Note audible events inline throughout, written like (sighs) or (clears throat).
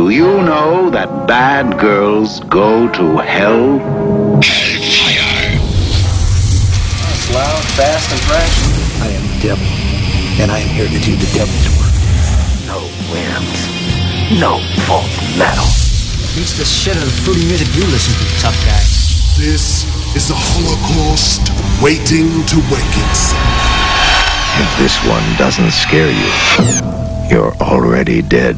Do you know that bad girls go to hell? Hellfire! It's loud, fast, and fresh. I am the devil, and I am here to do the devil's work. No wins. No folk metal. Beats the shit out of the fruity music you listen to, tough guy. This is a Holocaust waiting to wake itself. If this one doesn't scare you, you're already dead.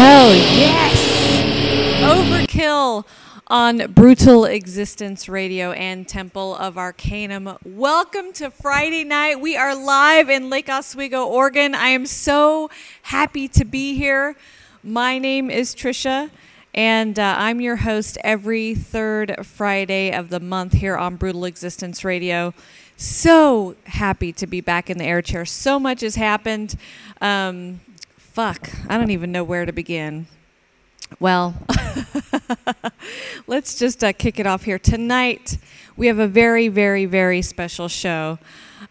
Hell yes! Overkill on Brutal Existence Radio and Temple of Arcanum. Welcome to Friday night. We are live in Lake Oswego, Oregon. I am so happy to be here. My name is Trisha, and uh, I'm your host every third Friday of the month here on Brutal Existence Radio. So happy to be back in the air chair. So much has happened. Um, fuck, I don't even know where to begin. Well, (laughs) let's just uh, kick it off here. Tonight, we have a very, very, very special show.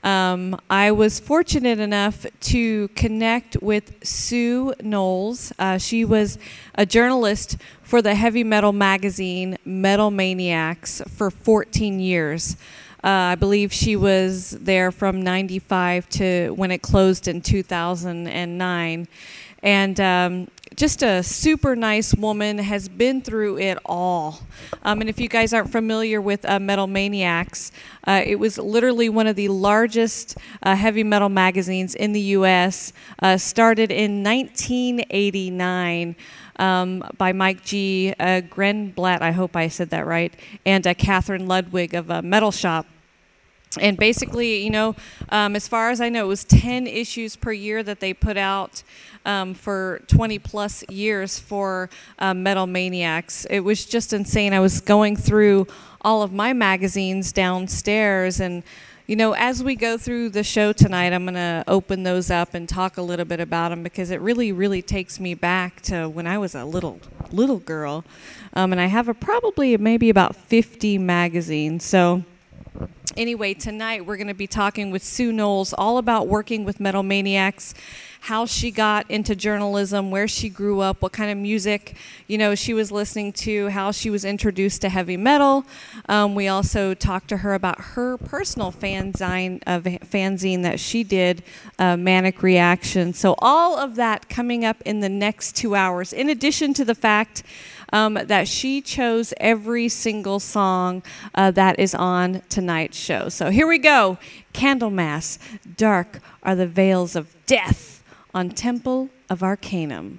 Um, I was fortunate enough to connect with Sue Nolz. Uh, she was a journalist for the heavy metal magazine Metal Maniacs for 14 years. Uh, I believe she was there from 95 to when it closed in 2009. And um, just a super nice woman, has been through it all. Um, and if you guys aren't familiar with uh, Metal Maniacs, uh, it was literally one of the largest uh, heavy metal magazines in the U.S. Uh, started in 1989 um, by Mike G. Uh, Grenblatt, I hope I said that right, and uh, Catherine Ludwig of Metal Shop. And basically, you know, um, as far as I know, it was 10 issues per year that they put out um, for 20 plus years for uh, Metal Maniacs. It was just insane. I was going through all of my magazines downstairs and you know, as we go through the show tonight, I'm going to open those up and talk a little bit about them because it really, really takes me back to when I was a little, little girl. Um, and I have a probably maybe about 50 magazines. So, anyway, tonight we're going to be talking with Sue Nolz all about working with Metal Maniacs how she got into journalism, where she grew up, what kind of music, you know, she was listening to, how she was introduced to heavy metal. Um, we also talked to her about her personal fanzine, uh, fanzine that she did, uh, Manic Reaction. So all of that coming up in the next two hours, in addition to the fact um, that she chose every single song uh, that is on tonight's show. So here we go Candlemass, Dark are the Veils of Death on Temple of Arcanum.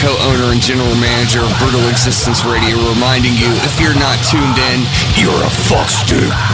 Fowler, co-owner and general manager of Brutal Existence Radio, reminding you, if you're not tuned in, you're a. It's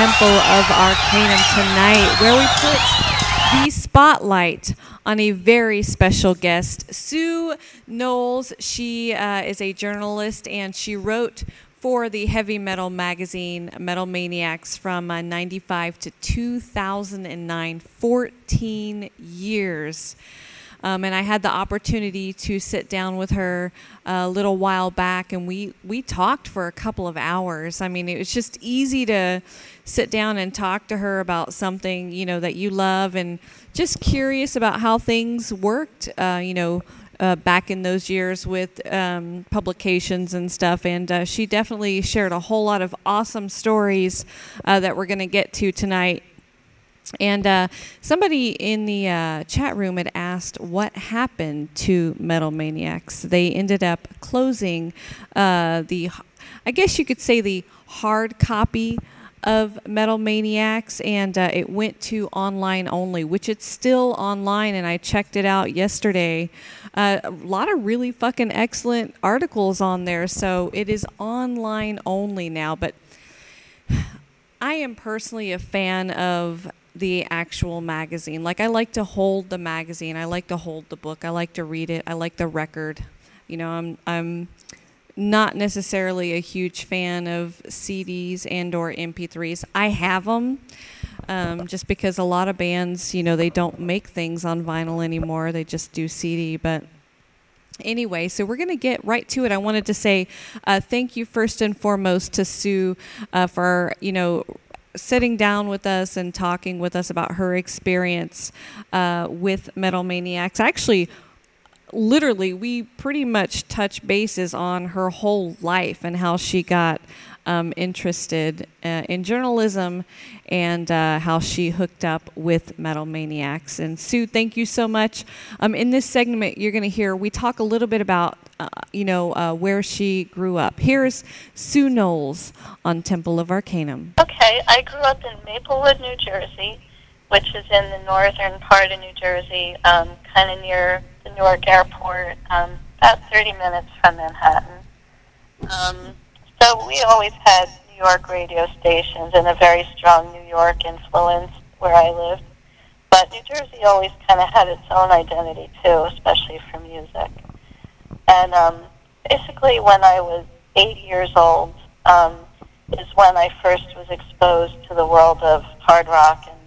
Temple of Arcanum tonight, where we put the spotlight on a very special guest, Sue Nolz. She uh, is a journalist and she wrote for the heavy metal magazine Metal Maniacs from uh, 95 to 2009, 14 years. Um, and I had the opportunity to sit down with her a little while back, and we we talked for a couple of hours. I mean, it was just easy to sit down and talk to her about something you know that you love, and just curious about how things worked. Uh, you know. Uh, back in those years with um, publications and stuff, and uh, she definitely shared a whole lot of awesome stories uh, that we're going to get to tonight. And uh, somebody in the uh, chat room had asked what happened to Metal Maniacs. They ended up closing uh, the, I guess you could say the hard copy of Metal Maniacs, and uh, it went to online only, which it's still online. And I checked it out yesterday. Uh, a lot of really fucking excellent articles on there, so it is online only now. But (sighs) I am personally a fan of the actual magazine. Like I like to hold the magazine. I like to hold the book. I like to read it. I like the record. You know, I'm I'm not necessarily a huge fan of CDs and or MP3s. I have them um, just because a lot of bands, you know, they don't make things on vinyl anymore. They just do CD, but anyway, so we're going to get right to it. I wanted to say uh, thank you first and foremost to Sue uh, for you know sitting down with us and talking with us about her experience uh, with Metal Maniacs. Actually, literally, we pretty much touch bases on her whole life and how she got um, interested uh, in journalism and uh, how she hooked up with Metal Maniacs. And Sue, thank you so much. Um, in this segment, you're going to hear we talk a little bit about, uh, you know, uh, where she grew up. Here's Sue Nolz on Temple of Arcanum. Okay, I grew up in Maplewood, New Jersey, which is in the northern part of New Jersey, um, kind of near the Newark Airport, um, about 30 minutes from Manhattan. Um, so we always had New York radio stations and a very strong New York influence where I lived. But New Jersey always kind of had its own identity too, especially for music. And um, basically, when I was eight years old, um, is when I first was exposed to the world of hard rock and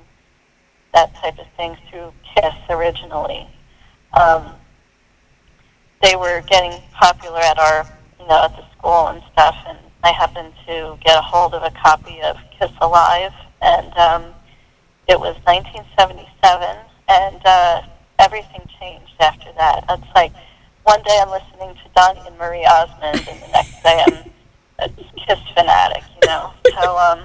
that type of thing through Kiss originally. Um, they were getting popular at our, you know, at the school and stuff, and I happened to get a hold of a copy of Kiss Alive, and um, it was 1977, and uh, everything changed after that. It's like one day I'm listening to Donnie and Marie Osmond, and the next day I'm a Kiss fanatic, you know. So, um,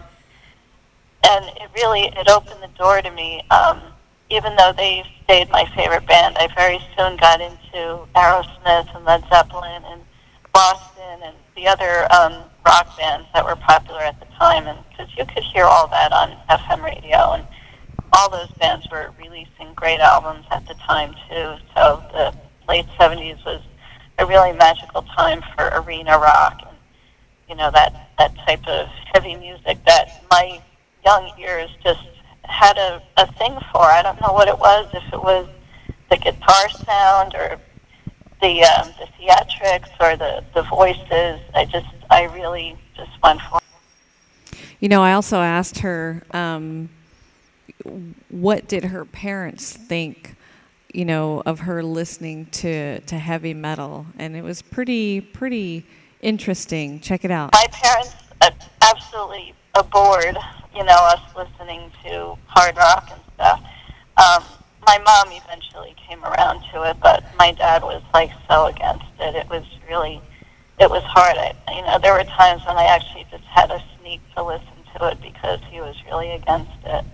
and it really it opened the door to me. Um, even though they stayed my favorite band, I very soon got into Aerosmith and Led Zeppelin and Boston and the other um, rock bands that were popular at the time, and because you could hear all that on FM radio, and all those bands were releasing great albums at the time too. So the late '70s was a really magical time for arena rock, and you know that that type of heavy music that my young ears just had a, a thing for. I don't know what it was, if it was the guitar sound or the um, the theatrics or the the voices. I just I really just went for. You know, I also asked her um, what did her parents think, you know, of her listening to to heavy metal, and it was pretty pretty interesting. Check it out. My parents uh, absolutely adored, you know, us listening to hard rock and stuff. Um, my mom eventually came around to it, but my dad was like so against it. It was really, it was hard. I, you know, there were times when I actually just had to sneak to listen to it because he was really against it.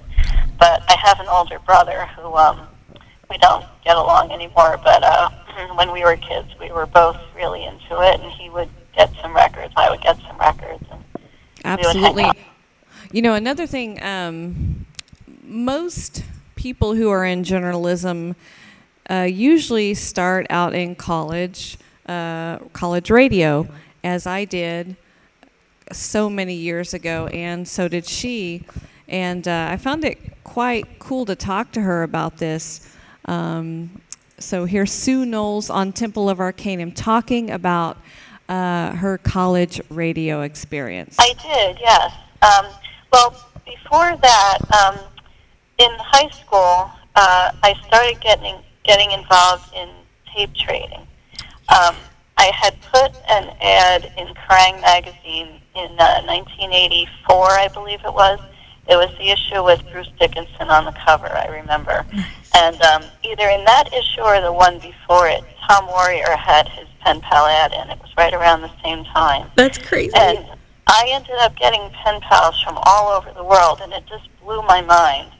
But I have an older brother who um, we don't get along anymore. But uh, (clears throat) when we were kids, we were both really into it, and he would get some records, I would get some records, and Absolutely. You know, another thing, um, most people who are in journalism uh, usually start out in college, uh, college radio, as I did so many years ago, and so did she. And uh, I found it quite cool to talk to her about this. Um, so here's Sue Nolz on Temple of Arcanum talking about uh, her college radio experience. I did, yes. Um, well, before that, um, in high school, uh, I started getting getting involved in tape trading. Um, I had put an ad in Kerrang magazine in uh, 1984, I believe it was. It was the issue with Bruce Dickinson on the cover, I remember. And um, either in that issue or the one before it, Tom Warrior had his pen pal ad in. It was right around the same time. That's crazy. And I ended up getting pen pals from all over the world, and it just blew my mind.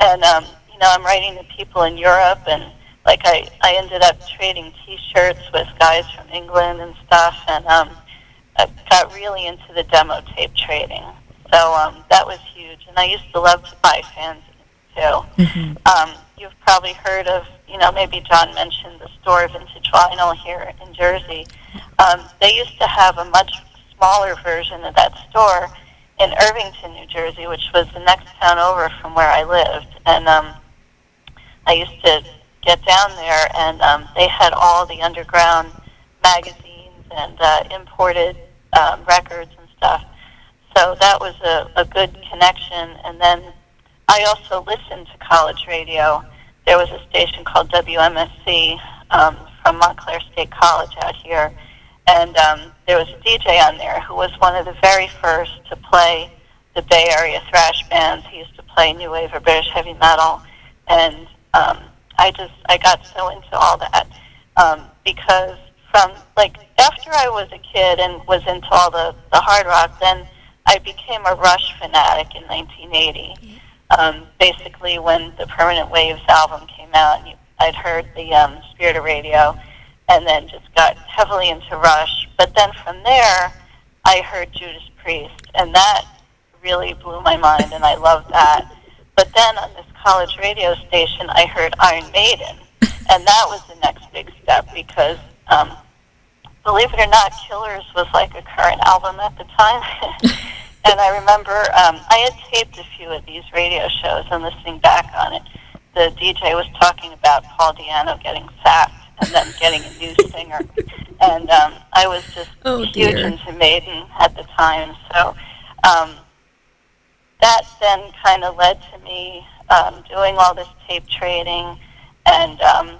And um, you know, I'm writing to people in Europe, and like I, I ended up trading T-shirts with guys from England and stuff, and um, I got really into the demo tape trading. So um, that was huge, and I used to love to buy fanzines too. Um, you've probably heard of, you know, maybe John mentioned the store Vintage Vinyl here in Jersey. Um, they used to have a much smaller version of that store in Irvington, New Jersey, which was the next town over from where I lived. And um, I used to get down there, and um, they had all the underground magazines and uh, imported um, records and stuff. So that was a, a good connection. And then I also listened to college radio. There was a station called WMSC um, from Montclair State College out here, and um, there was a DJ on there who was one of the very first to play the Bay Area thrash bands. He used to play new wave or British heavy metal, and um, I just I got so into all that um, because from like after I was a kid and was into all the the hard rock, then I became a Rush fanatic in 1980. Um, basically, when the Permanent Waves album came out, and you, I'd heard the um, Spirit of Radio, and then just got heavily into Rush. But then from there, I heard Judas Priest, and that really blew my mind, and I loved that. (laughs) But then on this college radio station, I heard Iron Maiden, and that was the next big step because, um, believe it or not, Killers was like a current album at the time. (laughs) and I remember um, I had taped a few of these radio shows and listening back on it. The DJ was talking about Paul Di'Anno getting sacked and then getting a new (laughs) singer. And um, I was just Oh, huge dear. into Maiden at the time. So um, that then kind of led to me um, doing all this tape trading and um,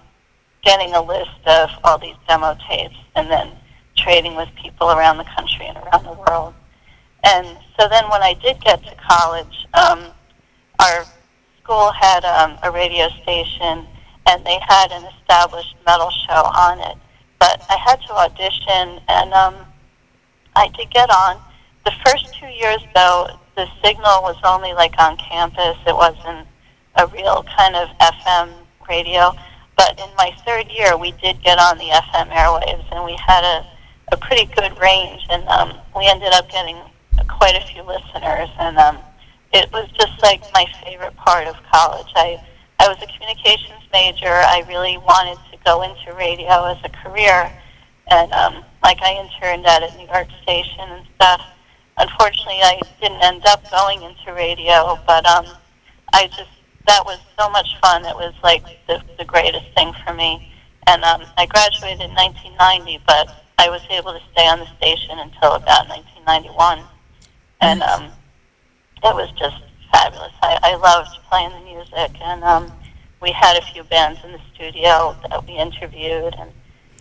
getting a list of all these demo tapes and then trading with people around the country and around the world. And so then when I did get to college, um, our school had um, a radio station and they had an established metal show on it. But I had to audition and um, I did get on. The first two years, though, the signal was only like on campus. It wasn't a real kind of FM radio. But in my third year, we did get on the FM airwaves, and we had a, a pretty good range, and um, we ended up getting quite a few listeners. And um, it was just like my favorite part of college. I I was a communications major. I really wanted to go into radio as a career, and um, like I interned at a New York station and stuff. Unfortunately, I didn't end up going into radio, but um, I just that was so much fun. It was like the, the greatest thing for me. And um, I graduated in 1990, but I was able to stay on the station until about 1991, and um, it was just fabulous. I, I loved playing the music, and um, we had a few bands in the studio that we interviewed, and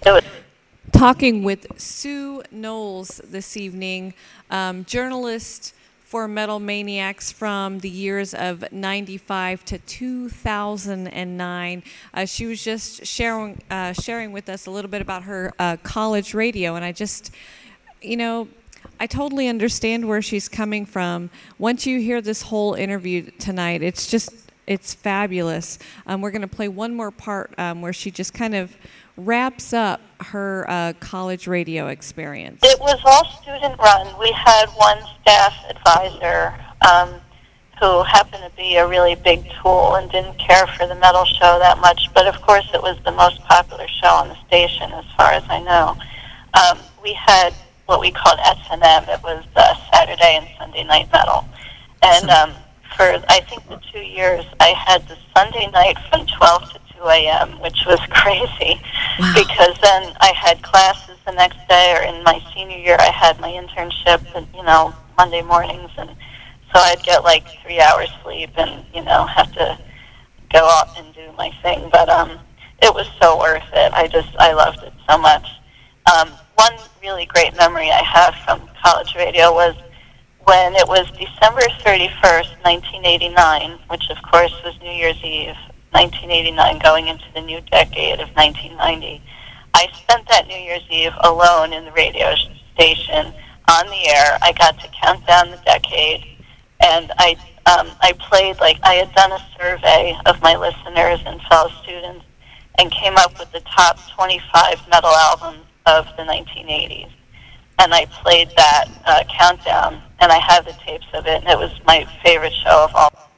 it was talking with Sue Nolz this evening, um, journalist for Metal Maniacs from the years of 95 to 2009. Uh, she was just sharing, uh, sharing with us a little bit about her uh, college radio, and I just, you know, I totally understand where she's coming from. Once you hear this whole interview tonight, it's just, it's fabulous. Um, we're going to play one more part um, where she just kind of wraps up her uh, college radio experience. It was all student run. We had one staff advisor um, who happened to be a really big tool and didn't care for the metal show that much. But of course, it was the most popular show on the station, as far as I know. Um, we had what we called S&M. It was uh, Saturday and Sunday night metal. And um, for I think the two years, I had the Sunday night from 12 to 2 a.m., which was (laughs) crazy because then I had classes the next day, or in my senior year, I had my internship, and you know, Monday mornings, and so I'd get like three hours sleep, and you know, have to go out and do my thing. But um, it was so worth it. I just I loved it so much. Um, one really great memory I have from college radio was when it was December 31st, 1989, which of course was New Year's Eve, 1989, going into the new decade of 1990. I spent that New Year's Eve alone in the radio station on the air. I got to count down the decade, and I um, I played like I had done a survey of my listeners and fellow students, and came up with the top 25 metal albums of the 1980s. And I played that uh, countdown and I have the tapes of it, and it was my favorite show of all.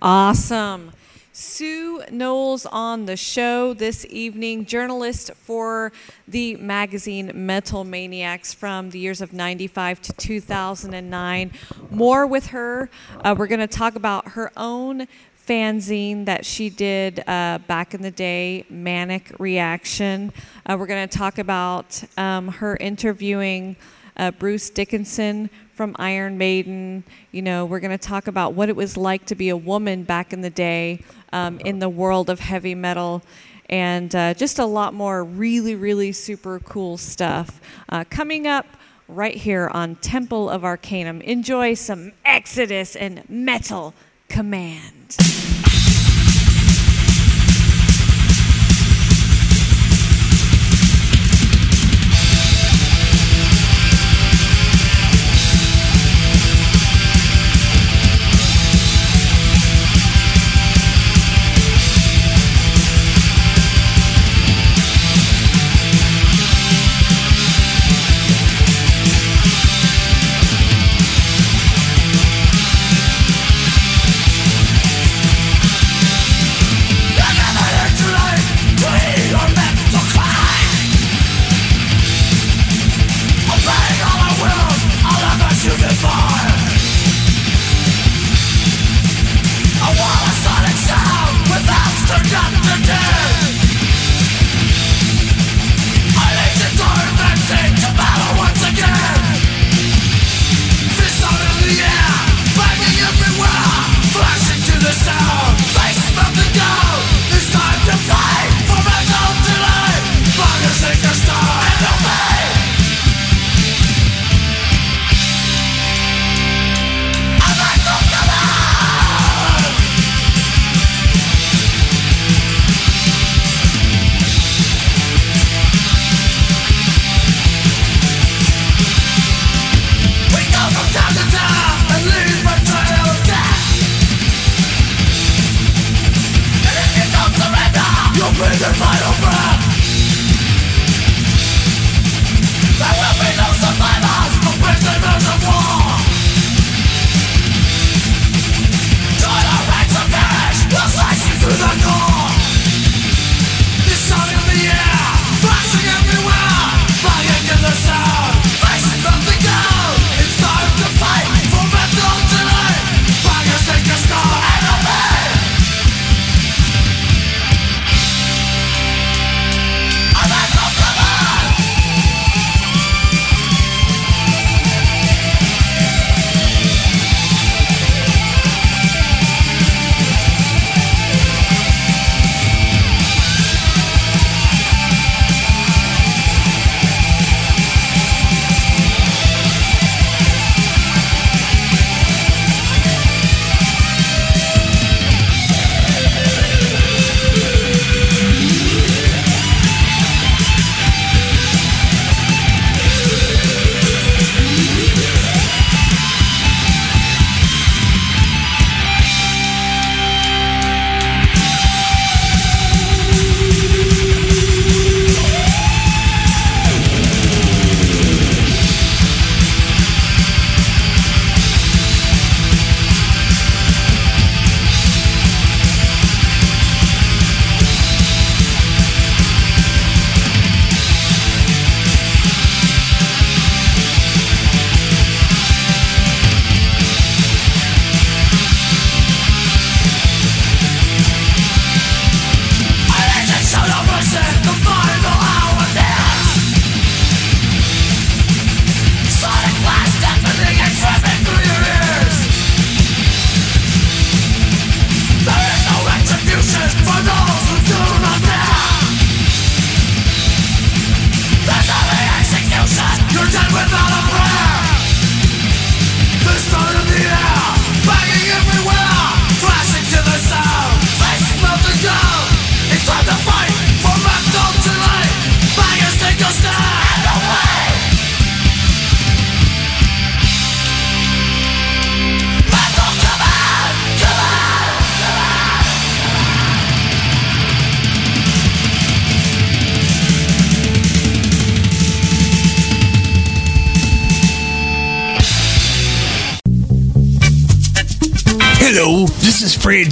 Awesome. Sue Nolz on the show this evening, journalist for the magazine Metal Maniacs from the years of 95 to 2009. More with her. Uh, we're going to talk about her own fanzine that she did uh, back in the day, Manic Reaction. Uh, we're going to talk about um, her interviewing uh, Bruce Dickinson from Iron Maiden. You know, we're going to talk about what it was like to be a woman back in the day um, in the world of heavy metal. And uh, just a lot more really, really super cool stuff uh, coming up right here on Temple of Arcanum. Enjoy some Exodus and Metal Command.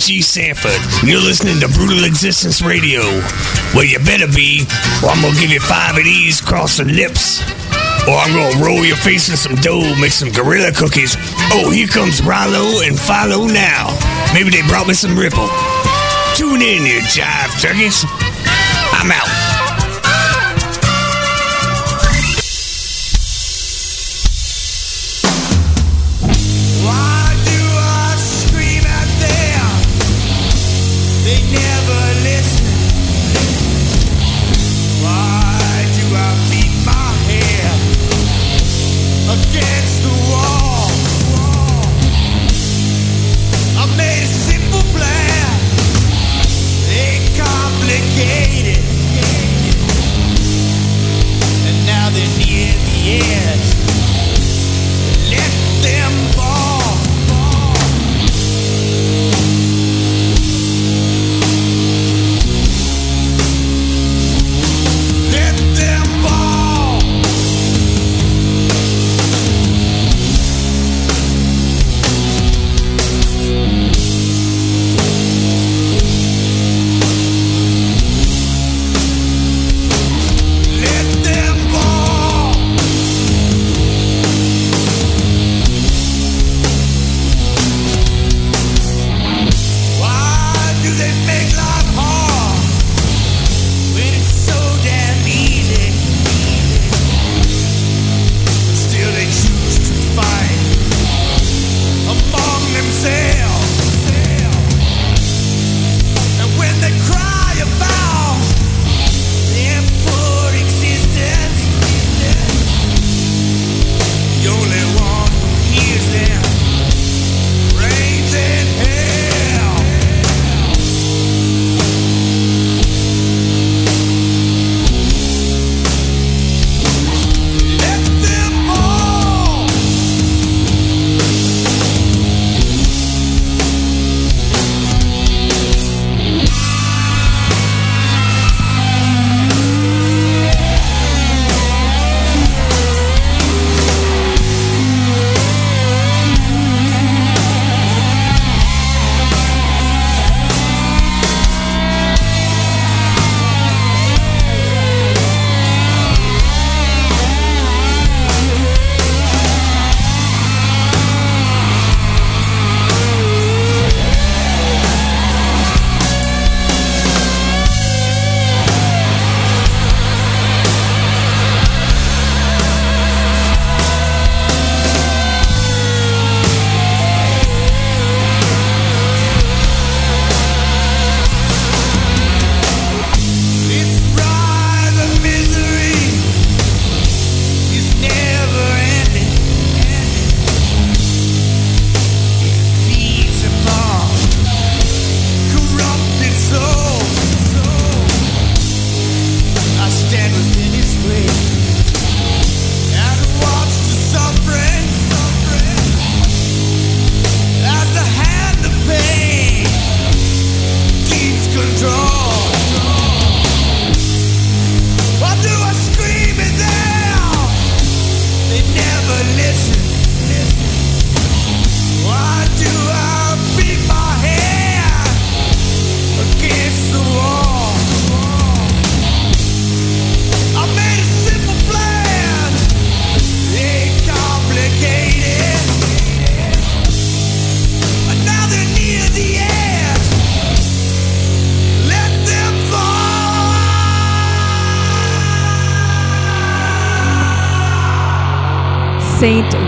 G. Sanford, you're listening to Brutal Existence Radio. Well, you better be, or I'm gonna give you five of these across the lips. Or I'm gonna roll your face in some dough, make some gorilla cookies. Oh, here comes Rilo and Philo now. Maybe they brought me some Ripple. Tune in, you jive turkeys. I'm out.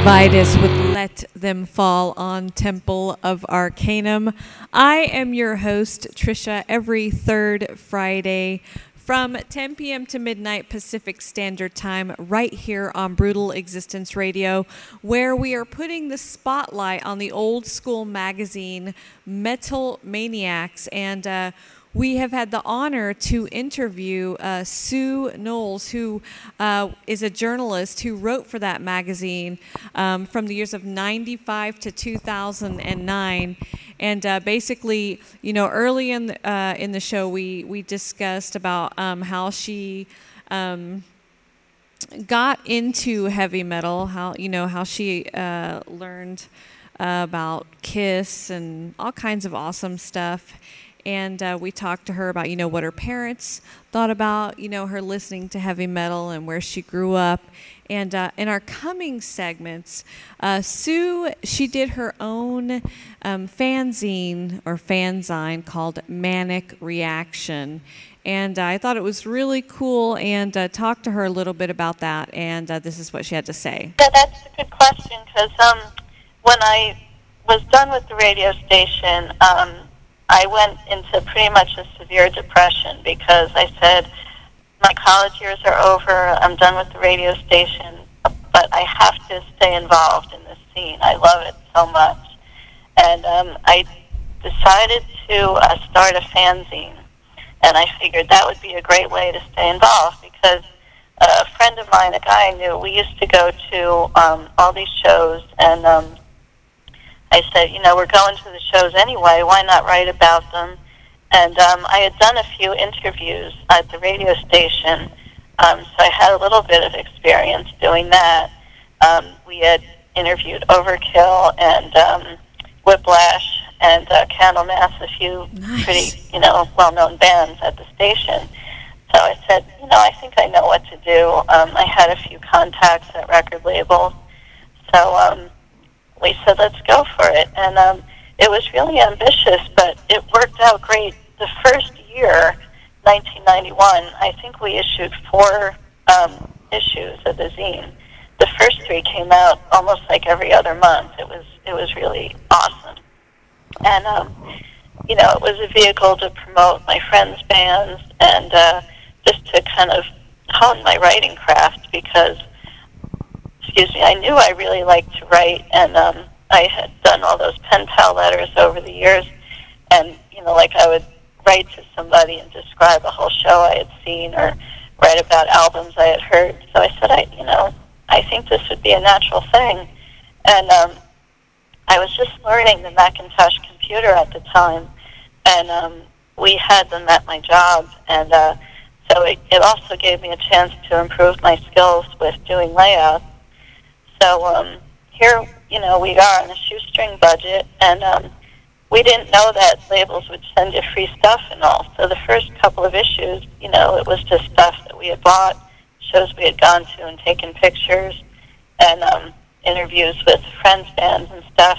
Saint Vitus with Let Them Fall on Temple of Arcanum. I am your host, Trisha, every third Friday from 10 p.m. to midnight Pacific Standard Time, right here on Brutal Existence Radio, where we are putting the spotlight on the old school magazine Metal Maniacs. And uh, we have had the honor to interview uh, Sue Nolz, who uh, is a journalist who wrote for that magazine um, from the years of 95 to 2009. And uh, basically, you know, early in the, uh, in the show, we, we discussed about um, how she. Um, got into heavy metal how you know how she uh, learned uh, about Kiss and all kinds of awesome stuff. And uh, we talked to her about, you know, what her parents thought about, you know, her listening to heavy metal and where she grew up. And uh, in our coming segments, uh, Sue, she did her own um, fanzine or fanzine called Manic Reaction. And uh, I thought it was really cool and uh, talked to her a little bit about that. And uh, this is what she had to say. Yeah, that's a good question because um, when I was done with the radio station, um, I went into pretty much a severe depression because I said, my college years are over, I'm done with the radio station, but I have to stay involved in this scene. I love it so much. And um, I decided to uh, start a fanzine. And I figured that would be a great way to stay involved because a friend of mine, a guy I knew, we used to go to um, all these shows and um, I said, you know, we're going to the shows anyway. Why not write about them? And um, I had done a few interviews at the radio station, um, so I had a little bit of experience doing that. Um, we had interviewed Overkill and um, Whiplash and uh, Candlemass, a few Nice. pretty, you know, well-known bands at the station. So I said, you know, I think I know what to do. Um, I had a few contacts at record labels, so um, we said, let's go for it. And um, it was really ambitious, but it worked out great. The first year, 1991, I think we issued four um, issues of the zine. The first three came out almost like every other month. It was it was really awesome, and um, you know it was a vehicle to promote my friends' bands and uh, just to kind of hone my writing craft because excuse me, I knew I really liked to write, and um, I had done all those pen pal letters over the years, and you know, like I would write to somebody and describe a whole show I had seen, or write about albums I had heard. So I said, I, you know, I think this would be a natural thing, and um, I was just learning the Macintosh computer at the time, and um, we had them at my job, and uh, so it, it also gave me a chance to improve my skills with doing layouts. So um, here, you know, we are on a shoestring budget, and um, we didn't know that labels would send you free stuff and all. So the first couple of issues, you know, it was just stuff that we had bought, shows we had gone to and taken pictures, and um, interviews with friends, bands, and stuff.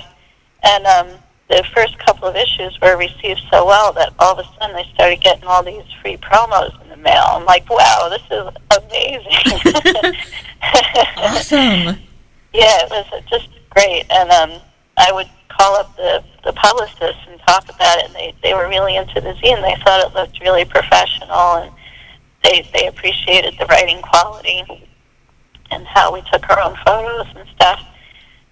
And um, the first couple of issues were received so well that all of a sudden I started getting all these free promos in the mail. I'm like, wow, this is amazing. (laughs) Awesome. (laughs) (laughs) Yeah, it was just great, and um, I would call up the the publicists and talk about it. And they they were really into the zine. They thought it looked really professional, and they they appreciated the writing quality and how we took our own photos and stuff.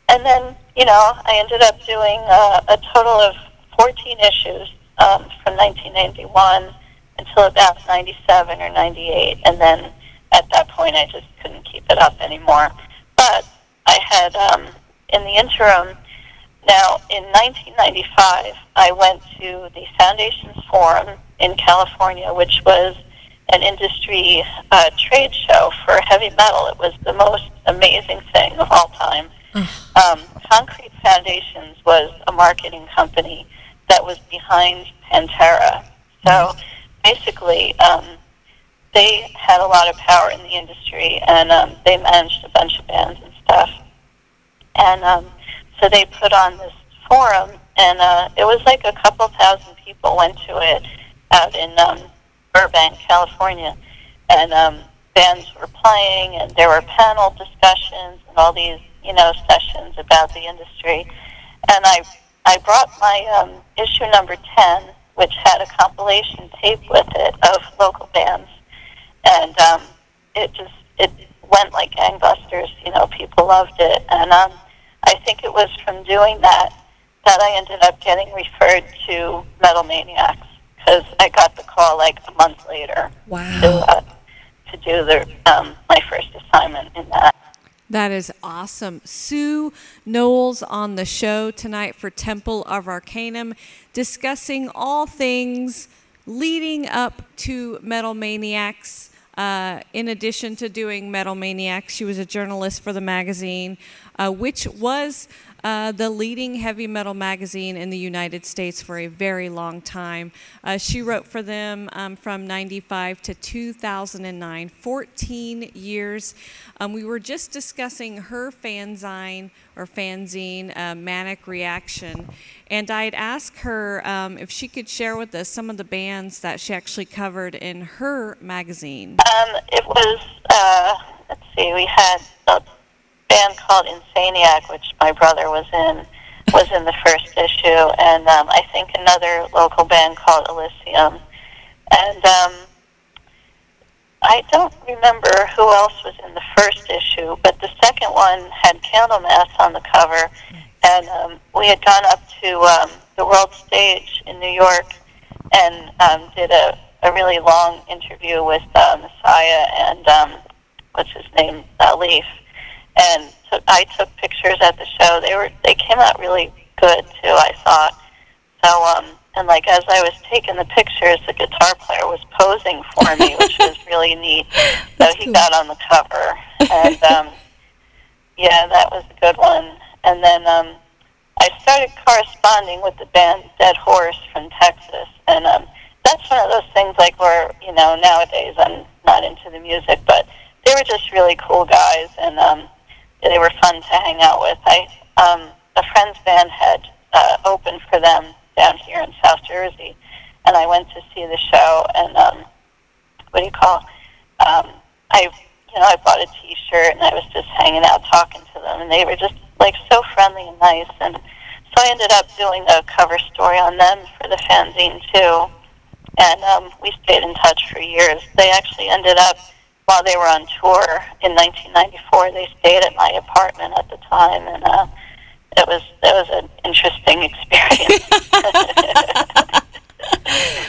And then you know, I ended up doing uh, a total of 14 issues um, from 1991 until about 97 or 98, and then at that point I just couldn't keep it up anymore. But I had, um, in the interim, now in 1995, I went to the Foundations Forum in California, which was an industry uh, trade show for heavy metal. It was the most amazing thing of all time. Um, Concrete Foundations was a marketing company that was behind Pantera. So basically, um, they had a lot of power in the industry, and um, they managed a bunch of bands and stuff. And um, so they put on this forum, and uh, it was like a couple thousand people went to it out in um, Burbank, California, and um, bands were playing, and there were panel discussions and all these, you know, sessions about the industry. And I, I brought my um, issue number ten, which had a compilation tape with it of local bands, and um, it just it went like gangbusters. You know, people loved it, and um, I think it was from doing that that I ended up getting referred to Metal Maniacs because I got the call like a month later Wow. to uh, to do the um, my first assignment in that. That is awesome. Sue Nolz on the show tonight for Temple of Arcanum, discussing all things leading up to Metal Maniacs. Uh, in addition to doing Metal Maniacs, she was a journalist for the magazine, uh, which was uh, the leading heavy metal magazine in the United States for a very long time. Uh, she wrote for them um, from 95 to 2009, 14 years. Um, we were just discussing her fanzine or fanzine, uh, Manic Reaction, and I'd ask her um, if she could share with us some of the bands that she actually covered in her magazine. Um, it was, uh, let's see, we had a band called Insaniac, which my brother was in, was in the first issue, and um, I think another local band called Elysium. And um, I don't remember who else was in the first issue, but the second one had Candlemass on the cover, and um, we had gone up to um, the World Stage in New York and um, did a, a really long interview with uh, Messiah and um, what's his name, uh, Leif, and took, I took pictures at the show. They were they came out really good too. I thought so. Um, and like as I was taking the pictures, the guitar player was posing for me, which was (laughs) really neat. So he got on the cover, and um, yeah, that was a good one. And then um, I started corresponding with the band Dead Horse from Texas, and um, that's one of those things like where you know nowadays I'm not into the music, but they were just really cool guys, and um, they were fun to hang out with. I um, a friend's band had uh, opened for them down here in South Jersey, and I went to see the show. And um, what do you call? Um, I you know I bought a T-shirt and I was just hanging out talking to them, and they were just like so friendly and nice. And so I ended up doing a cover story on them for the fanzine too. And um, we stayed in touch for years. They actually ended up while they were on tour in 1994. They stayed at my apartment at the time, and uh, it was it was an interesting experience.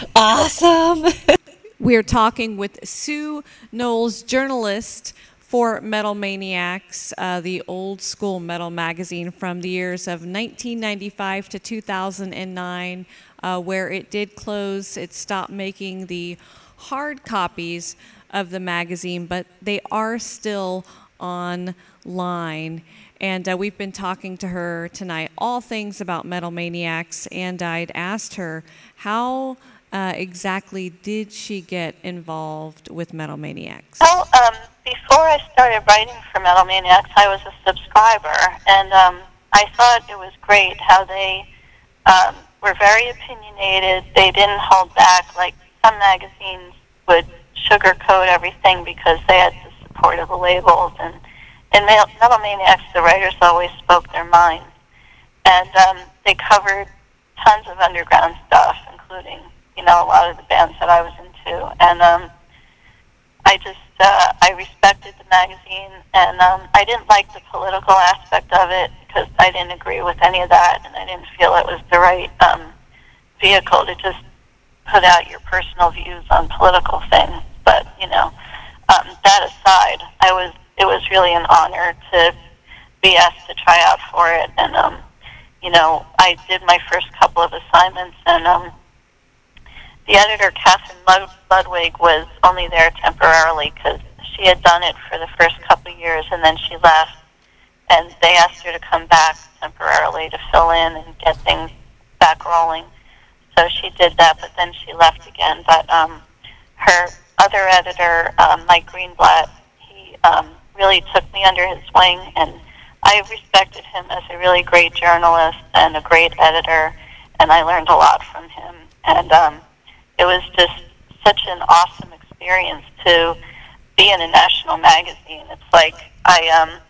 (laughs) awesome. (laughs) We're talking with Sue Nolz, journalist for Metal Maniacs, uh, the old school metal magazine from the years of 1995 to 2009, uh, where it did close. It stopped making the hard copies of the magazine, but they are still online. And uh, we've been talking to her tonight, all things about Metal Maniacs. And I'd asked her how uh, exactly did she get involved with Metal Maniacs? Well, um, before I started writing for Metal Maniacs, I was a subscriber, and um, I thought it was great how they um, were very opinionated. They didn't hold back like some magazines would sugarcoat everything because they had support of the labels. And in Metal Maniacs, the writers always spoke their minds. And um, they covered tons of underground stuff, including, you know, a lot of the bands that I was into. And um, I just, uh, I respected the magazine, and um, I didn't like the political aspect of it because I didn't agree with any of that, and I didn't feel it was the right um, vehicle to just put out your personal views on political things. But you know, um, that aside, I was it was really an honor to be asked to try out for it, and um, you know, I did my first couple of assignments, and um, the editor Catherine Lud- Ludwig was only there temporarily because she had done it for the first couple of years, and then she left, and they asked her to come back temporarily to fill in and get things back rolling. So she did that, but then she left again. But um, her other editor, um, Mike Greenblatt, he um, really took me under his wing, and I respected him as a really great journalist and a great editor, and I learned a lot from him. And um, it was just such an awesome experience to be in a national magazine. It's like I um,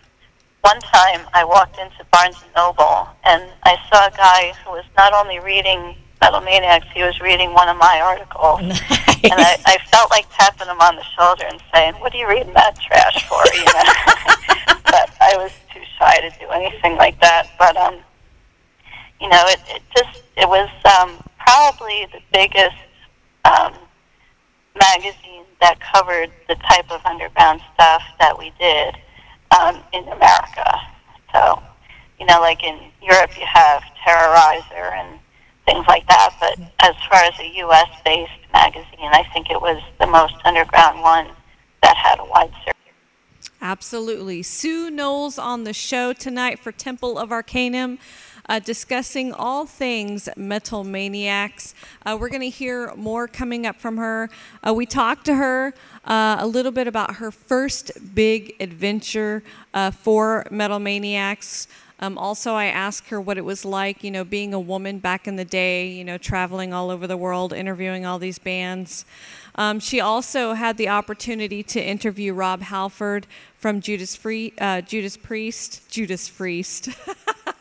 one time I walked into Barnes and Noble, and I saw a guy who was not only reading Metal Maniacs, he was reading one of my articles. Nice. (laughs) And I, I felt like tapping him on the shoulder and saying, What are you reading that trash for? You know? (laughs) but I was too shy to do anything like that. But, um, you know, it, it just, it was um, probably the biggest um, magazine that covered the type of underground stuff that we did um, in America. So, you know, like in Europe, you have Terrorizer and things like that. But as far as a U.S. based magazine, I think it was the most underground one that had a wide circuit. Absolutely. Sue Nolz on the show tonight for Temple of Arcanum. Uh, discussing all things Metal Maniacs. Uh, we're going to hear more coming up from her. Uh, we talked to her uh, a little bit about her first big adventure uh, for Metal Maniacs. Um, also, I asked her what it was like, you know, being a woman back in the day, you know, traveling all over the world, interviewing all these bands. Um, she also had the opportunity to interview Rob Halford from Judas, Free, uh, Judas Priest, Judas Priest,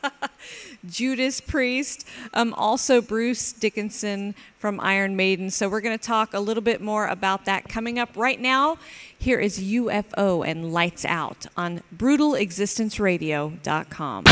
(laughs) Judas Priest, um, also Bruce Dickinson from Iron Maiden. So we're going to talk a little bit more about that coming up right now. Here is UFO and Lights Out on BrutalExistenceRadio.com.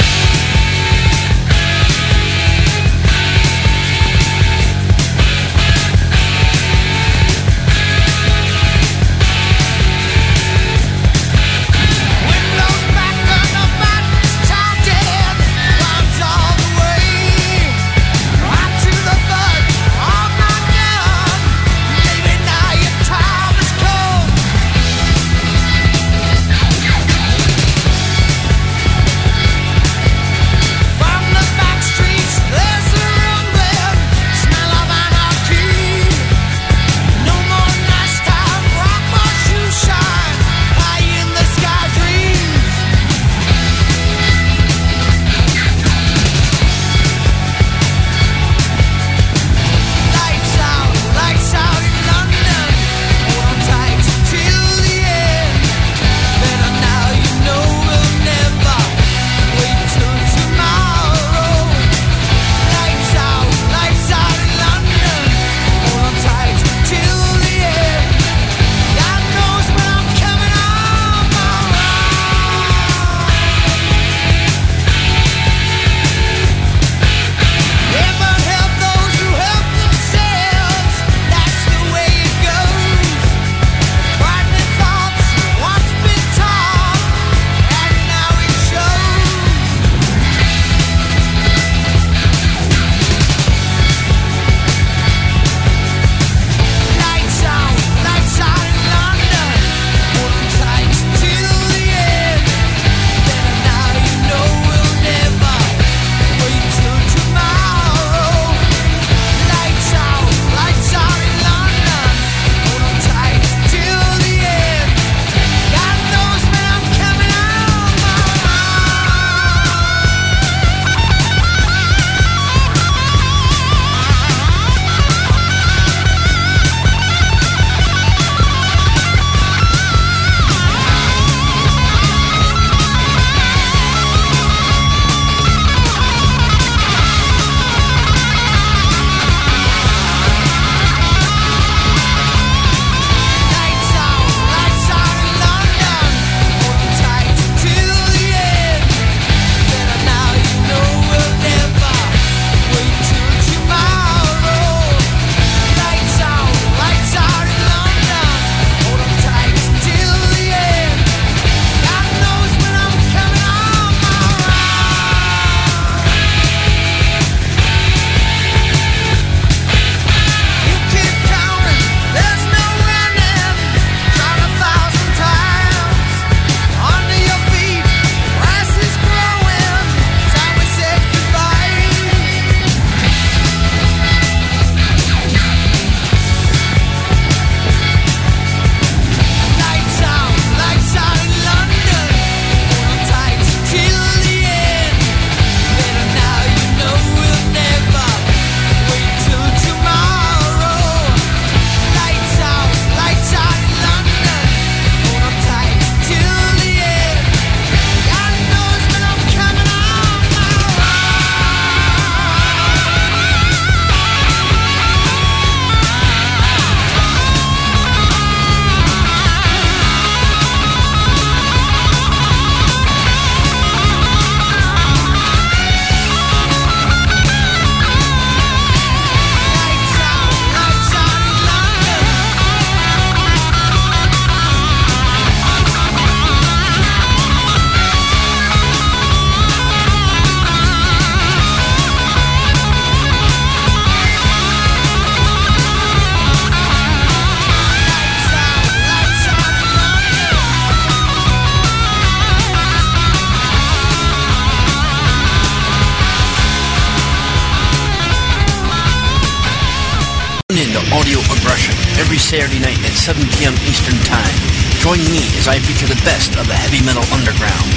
Saturday night at 7 p.m. Eastern Time. Join me as I feature the best of the heavy metal underground.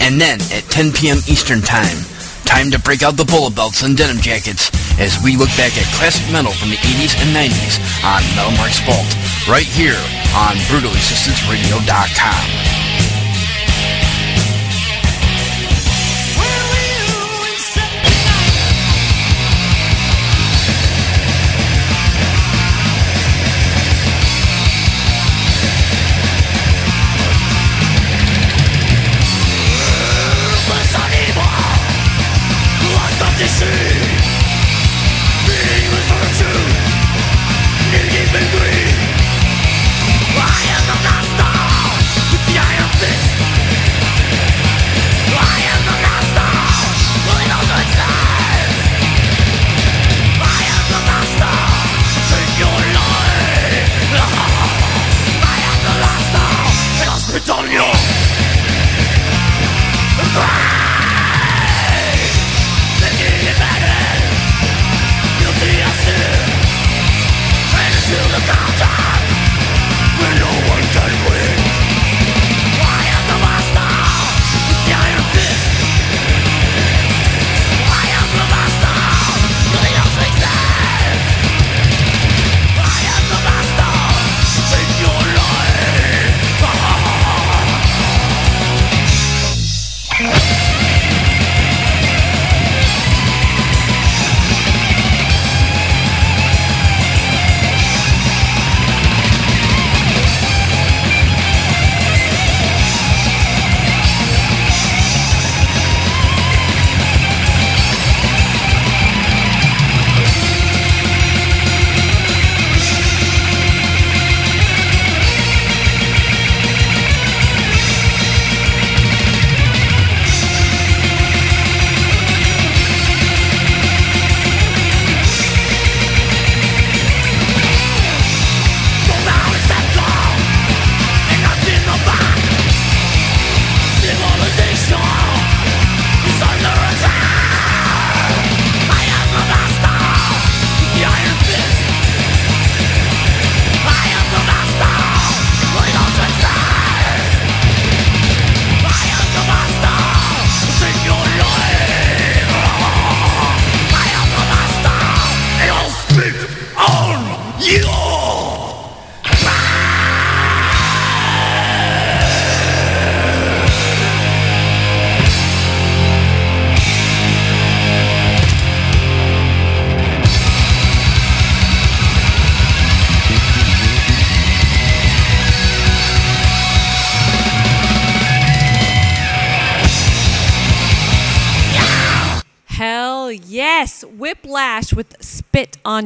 And then at 10 p.m. Eastern Time, time to break out the bullet belts and denim jackets as we look back at classic metal from the 80s and 90s on Metal Mark's Vault, right here on BrutalExistenceRadio.com. Hell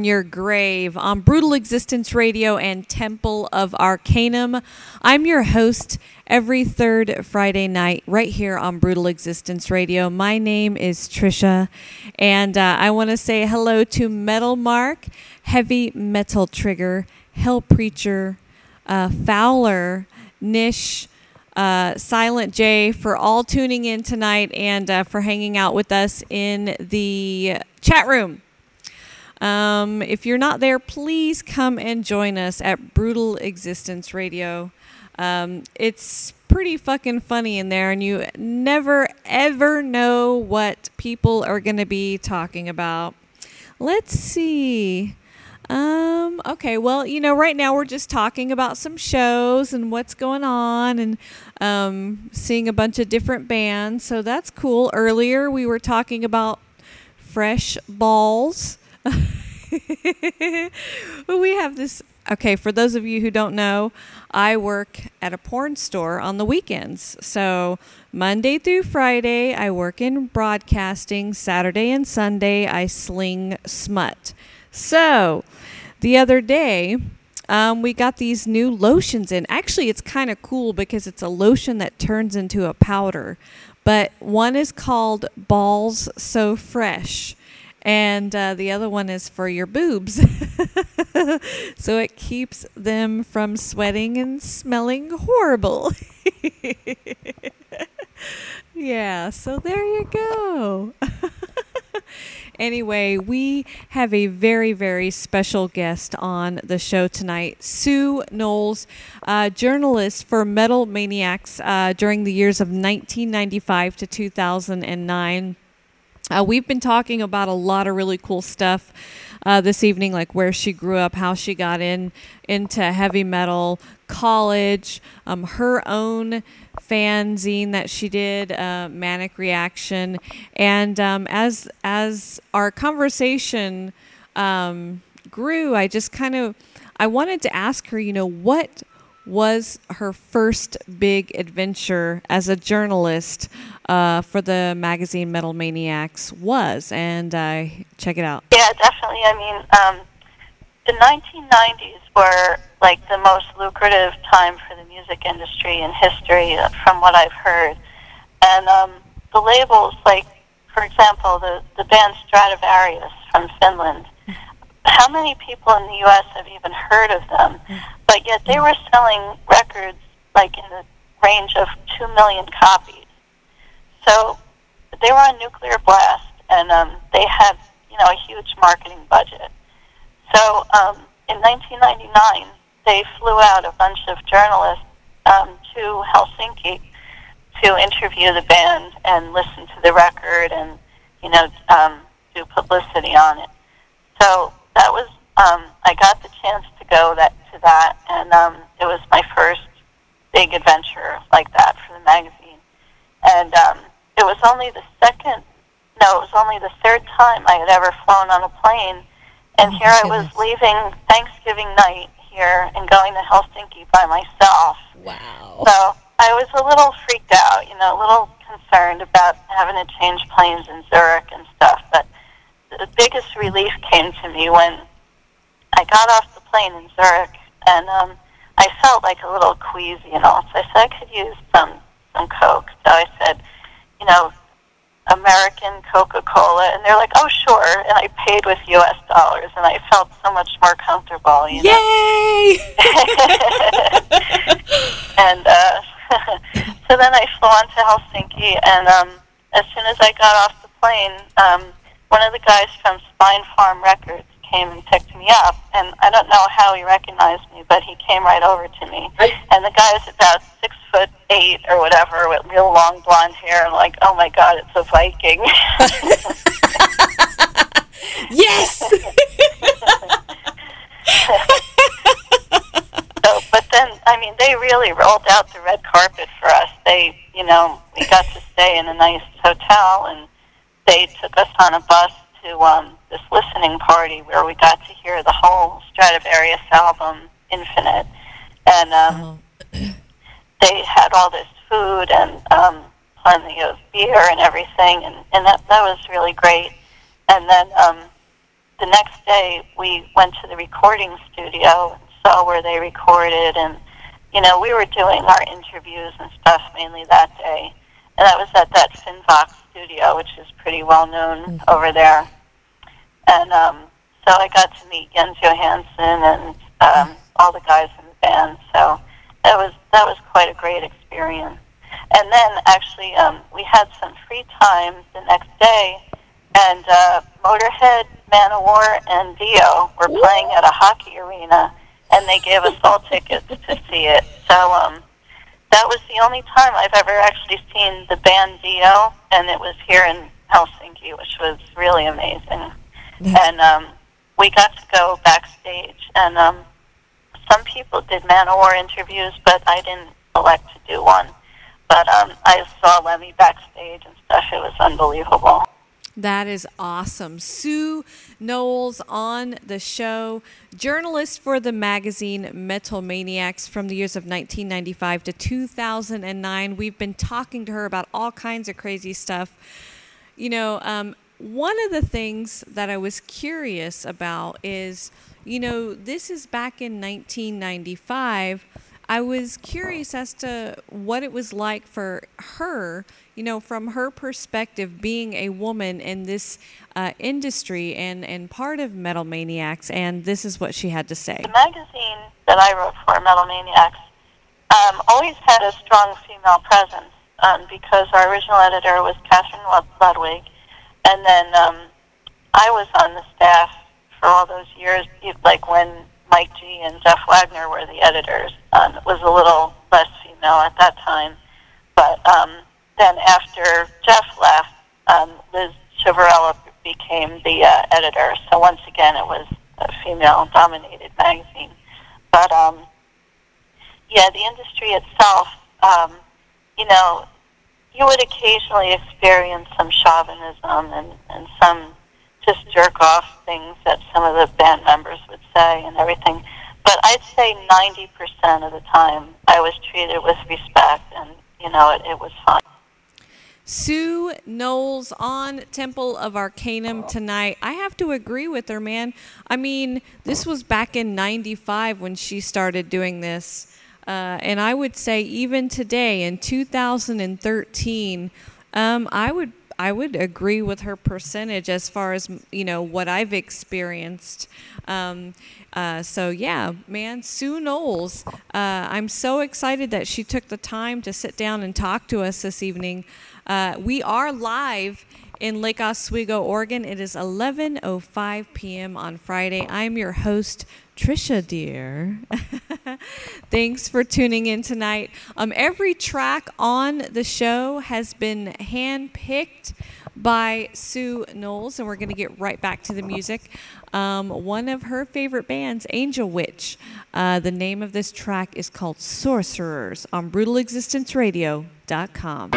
Your Grave on Brutal Existence Radio and Temple of Arcanum. I'm your host every third Friday night right here on Brutal Existence Radio. My name is Trisha, and uh, I want to say hello to Metal Mark, Heavy Metal Trigger, Hell Preacher, uh, Fowler, Nish uh, Silent J for all tuning in tonight and uh, for hanging out with us in the chat room. Um, if you're not there, please come and join us at Brutal Existence Radio. Um, it's pretty fucking funny in there, and you never ever know what people are going to be talking about. Let's see. Um, okay, well, you know, right now we're just talking about some shows and what's going on and um, seeing a bunch of different bands. So that's cool. Earlier we were talking about fresh balls. (laughs) we have this. Okay, for those of you who don't know, I work at a porn store on the weekends. So Monday through Friday, I work in broadcasting. Saturday and Sunday, I sling smut. So the other day, um, we got these new lotions in. Actually, it's kind of cool because it's a lotion that turns into a powder. But one is called Balls So Fresh, and uh, the other one is for your boobs. (laughs) so it keeps them from sweating and smelling horrible. (laughs) yeah, so there you go. (laughs) Anyway, we have a very, very special guest on the show tonight, Sue Nolz, journalist for Metal Maniacs uh, during the years of 1995 to 2009. Uh, we've been talking about a lot of really cool stuff uh, this evening, like where she grew up, how she got in into heavy metal, college, um, her own fanzine that she did, uh, Manic Reaction, and um, as as our conversation um, grew, I just kind of I wanted to ask her, you know, what was her first big adventure as a journalist uh, for the magazine Metal Maniacs was, and uh, check it out. Yeah, definitely. I mean, um, the 1990s were like the most lucrative time for the music industry in history, uh, from what I've heard. And um, the labels, like for example, the the band Stratovarius from Finland. How many people in the U.S. have even heard of them? But yet they were selling records like in the range of two million copies. So they were on nuclear blast, and um, they had you know a huge marketing budget. So um, in 1999, they flew out a bunch of journalists um, to Helsinki to interview the band and listen to the record and you know um, do publicity on it. So that was um, I got the chance to go that to that, and um, it was my first big adventure like that for the magazine. And um, it was only the second, no, it was only the third time I had ever flown on a plane. And Oh, here I was leaving Thanksgiving night here and going to Helsinki by myself. Wow. So I was a little freaked out, you know, a little concerned about having to change planes in Zurich and stuff. But the biggest relief came to me when I got off the plane in Zurich and um, I felt like a little queasy and all. So I said I could use some some Coke. So I said, you know, American Coca Cola, and they're like, oh sure. And I paid with U.S. dollars, and I felt so much more comfortable. You know. Yay! (laughs) and uh, (laughs) so then I flew on to Helsinki, and um, as soon as I got off the plane, um, one of the guys from Spine Farm Records came and picked me up, and I don't know how he recognized me, but he came right over to me. And the guy was about six foot eight or whatever, with real long blonde hair, and like, oh my god, it's a Viking. (laughs) yes. (laughs) So, but then, I mean, they really rolled out the red carpet for us. They, you know, we got to stay in a nice hotel, and they took us on a bus to um, this listening party where we got to hear the whole Stratovarius album, Infinite, and um, (clears throat) they had all this food and um, plenty of beer and everything, and, and that that was really great. And then um, the next day, we went to the recording studio and saw where they recorded, and you know, we were doing our interviews and stuff mainly that day, and that was at that Finnvox studio, which is pretty well known over there. And um, so I got to meet Jens Johansson and um, all the guys in the band. So that was that was quite a great experience. And then actually, um, we had some free time the next day, and uh, Motorhead, Manowar, and Dio were playing at a hockey arena, and they gave us all (laughs) tickets to see it. So um, that was the only time I've ever actually seen the band Dio, and it was here in Helsinki, which was really amazing. And um, we got to go backstage, and um, some people did Manowar interviews, but I didn't elect to do one. But um, I saw Lemmy backstage and stuff. It was unbelievable. That is awesome. Sue Nolz on the show, journalist for the magazine Metal Maniacs from the years of 1995 to 2009. We've been talking to her about all kinds of crazy stuff. You know, um, one of the things that I was curious about is, you know, this is back in 1995. I was curious as to what it was like for her, you know, from her perspective, being a woman in this uh, industry and, and part of Metal Maniacs, and this is what she had to say. The magazine that I wrote for, Metal Maniacs, um, always had a strong female presence um, because our original editor was Catherine Ludwig, and then um, I was on the staff for all those years, like when Mike G and Jeff Wagner were the editors. Um, it was a little less female at that time. But um, then after Jeff left, um, Liz Ciavarella became the uh, editor. So once again, it was a female-dominated magazine. But um, yeah, the industry itself, um, you know, you would occasionally experience some chauvinism and, and some just jerk off things that some of the band members would say and everything. But I'd say 90% of the time I was treated with respect and, you know, it, it was fun. Sue Nolz on Temple of Arcanum tonight. I have to agree with her, man. I mean, this was back in 95 when she started doing this. Uh, and I would say even today in 2013, um, I would I would agree with her percentage as far as you know what I've experienced. Um, uh, so yeah, man, Sue Nolz. Uh, I'm so excited that she took the time to sit down and talk to us this evening. Uh, we are live in Lake Oswego, Oregon. It is 11:05 p.m. on Friday. I'm your host, Trisha Dear. (laughs) Thanks for tuning in tonight. Um, every track on the show has been handpicked by Sue Nolz, and we're going to get right back to the music. Um, one of her favorite bands, Angel Witch. Uh, the name of this track is called Sorcerers on BrutalExistenceRadio.com.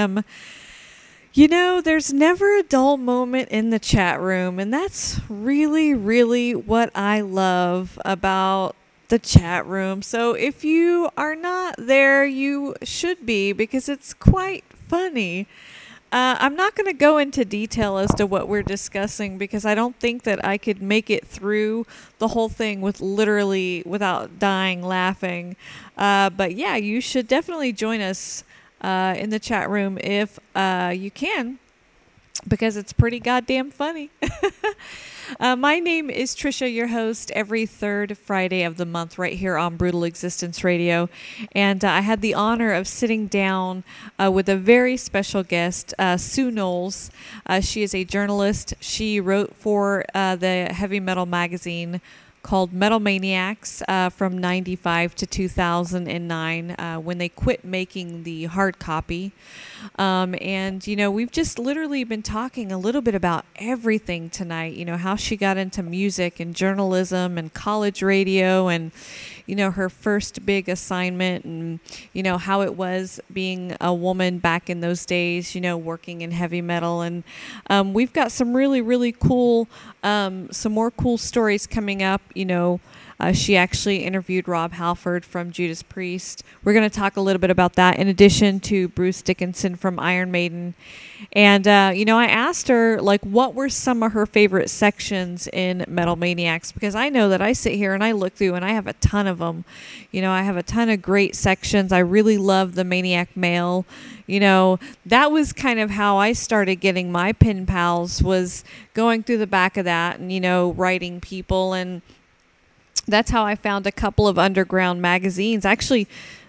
Arcanum. You know, there's never a dull moment in the chat room, and that's really, really what I love about the chat room. So if you are not there, you should be because it's quite funny. Uh, I'm not going to go into detail as to what we're discussing because I don't think that I could make it through the whole thing with literally without dying laughing. Uh, but yeah, you should definitely join us uh, in the chat room if uh, you can because it's pretty goddamn funny. (laughs) Uh, my name is Trisha, your host, every third Friday of the month, right here on Brutal Existence Radio. And uh, I had the honor of sitting down uh, with a very special guest, uh, Sue Nolz. She is a journalist. She wrote for the heavy metal magazine called Metal Maniacs uh, from 95 to 2009 uh, when they quit making the hard copy. Um, and, you know, we've just literally been talking a little bit about everything tonight, you know, how she got into music and journalism and college radio and, you know, her first big assignment and, you know, how it was being a woman back in those days, you know, working in heavy metal. And um, we've got some really, really cool, um, some more cool stories coming up, you know. Uh, she actually interviewed Rob Halford from Judas Priest. We're going to talk a little bit about that in addition to Bruce Dickinson from Iron Maiden. And, uh, you know, I asked her, like, what were some of her favorite sections in Metal Maniacs? Because I know that I sit here and I look through and I have a ton of them. You know, I have a ton of great sections. I really love the Maniac Mail. You know, that was kind of how I started getting my pen pals was going through the back of that and, you know, writing people and that's how I found a couple of underground magazines. Actually,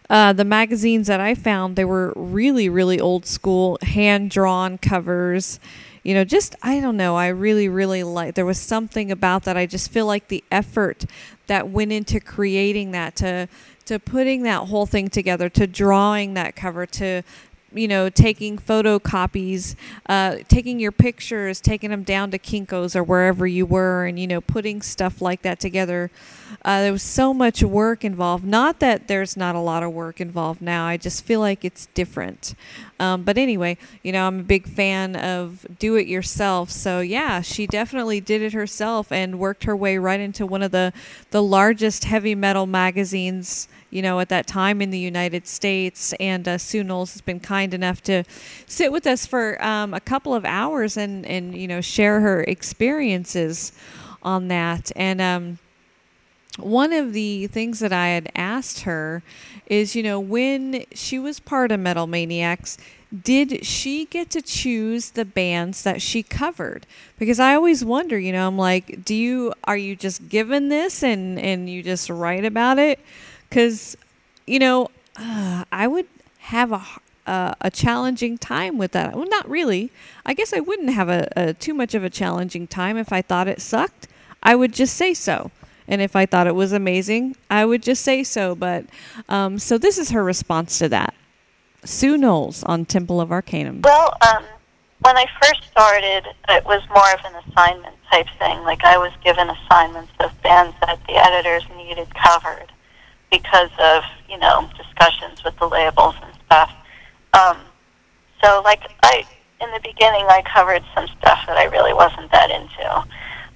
uh, the magazines that I found, they were really, really old school, hand drawn covers. You know, just, I don't know, I really, really like, there was something about that. I just feel like the effort that went into creating that, to, to putting that whole thing together, to drawing that cover, to you know, taking photocopies, uh, taking your pictures, taking them down to Kinko's or wherever you were, and you know, putting stuff like that together. Uh, there was so much work involved. Not that there's not a lot of work involved now. I just feel like it's different. Um, but anyway, you know, I'm a big fan of do it yourself. So yeah, she definitely did it herself and worked her way right into one of the the largest heavy metal magazines you know, at that time in the United States. And uh, Sue Nolz has been kind enough to sit with us for um, a couple of hours and, and, you know, share her experiences on that. And um, one of the things that I had asked her is, you know, when she was part of Metal Maniacs, did she get to choose the bands that she covered because i always wonder you know i'm like do you are you just given this and and you just write about it because you know uh, I would have a uh, a challenging time with that. Well, not really. I guess I wouldn't have a, a too much of a challenging time if I thought it sucked. I would just say so. And if I thought it was amazing, I would just say so. But um, so this is her response to that. Sue Nolz on Temple of Arcanum. Well, um, when I first started, it was more of an assignment type thing. Like I was given assignments of bands that the editors needed covered because of you know discussions with the labels and stuff. Um, so like I in the beginning I covered some stuff that I really wasn't that into,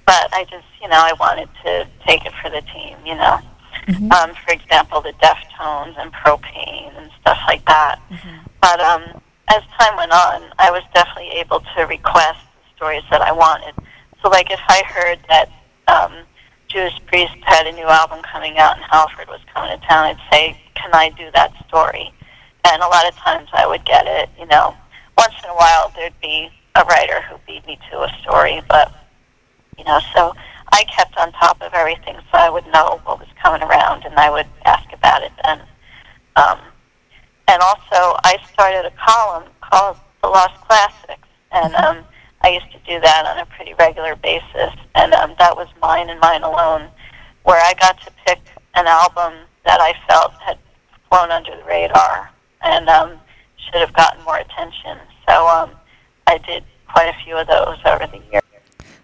but I just you know I wanted to take it for the team, you know. Mm-hmm. Um, for example, the Deftones and Propane and stuff like that. Mm-hmm. But um, as time went on, I was definitely able to request the stories that I wanted. So, like, if I heard that um, Judas Priest had a new album coming out and Halford was coming to town, I'd say, "Can I do that story?" And a lot of times I would get it. You know, once in a while there'd be a writer who beat me to a story, but you know, so I kept on top of everything, so I would know what was coming around, and I would ask about it then. Um, and also, I started a column called The Lost Classics, and um, I used to do that on a pretty regular basis, and um, that was mine and mine alone, where I got to pick an album that I felt had flown under the radar and um, should have gotten more attention. So um, I did quite a few of those over the years.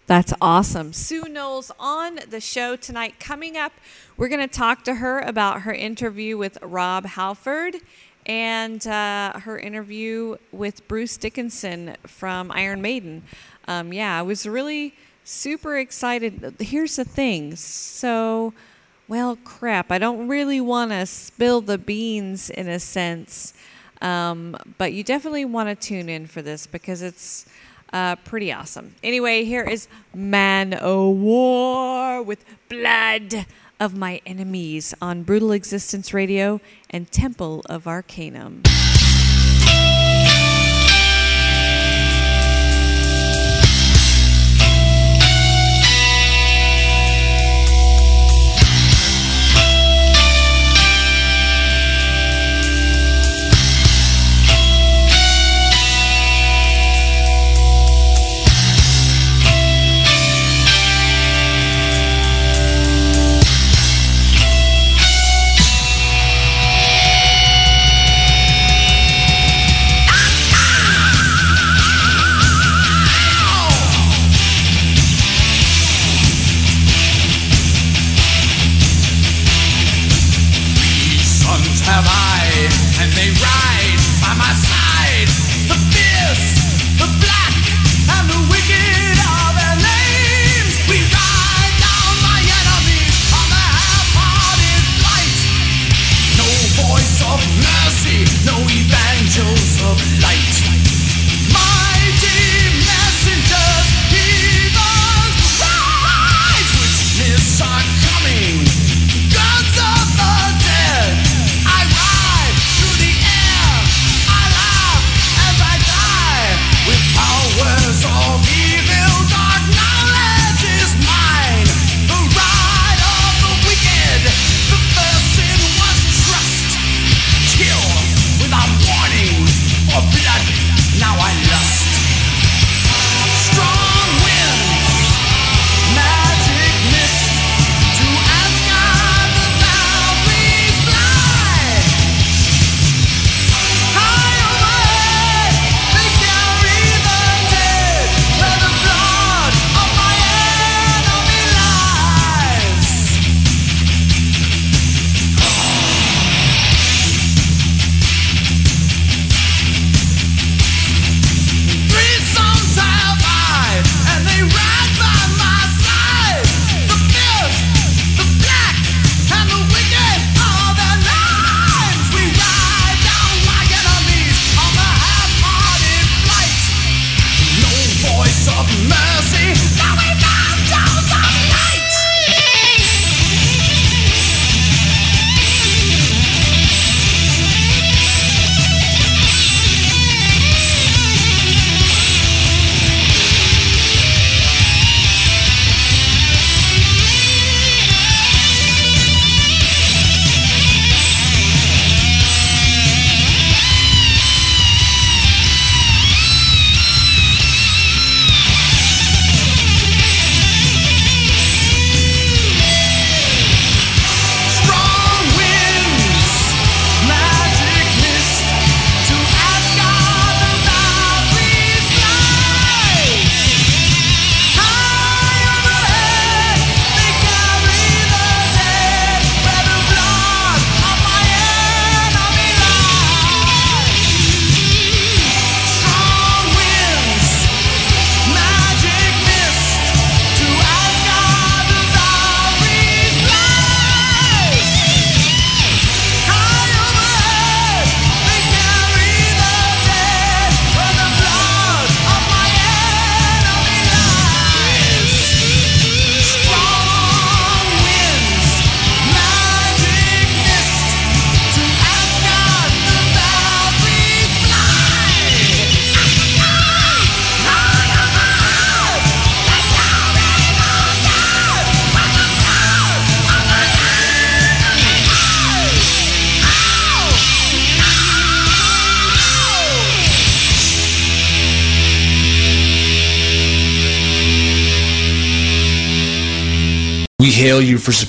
That's awesome. Sue Nolz on the show tonight. Coming up, we're going to talk to her about her interview with Rob Halford and uh, her interview with Bruce Dickinson from Iron Maiden. Um, yeah, I was really super excited. Here's the thing. So, well, crap, I don't really want to spill the beans in a sense, um, but you definitely want to tune in for this because it's uh, pretty awesome. Anyway, here is Manowar with Blood of My Enemies on Brutal Existence Radio and Temple of Arcanum.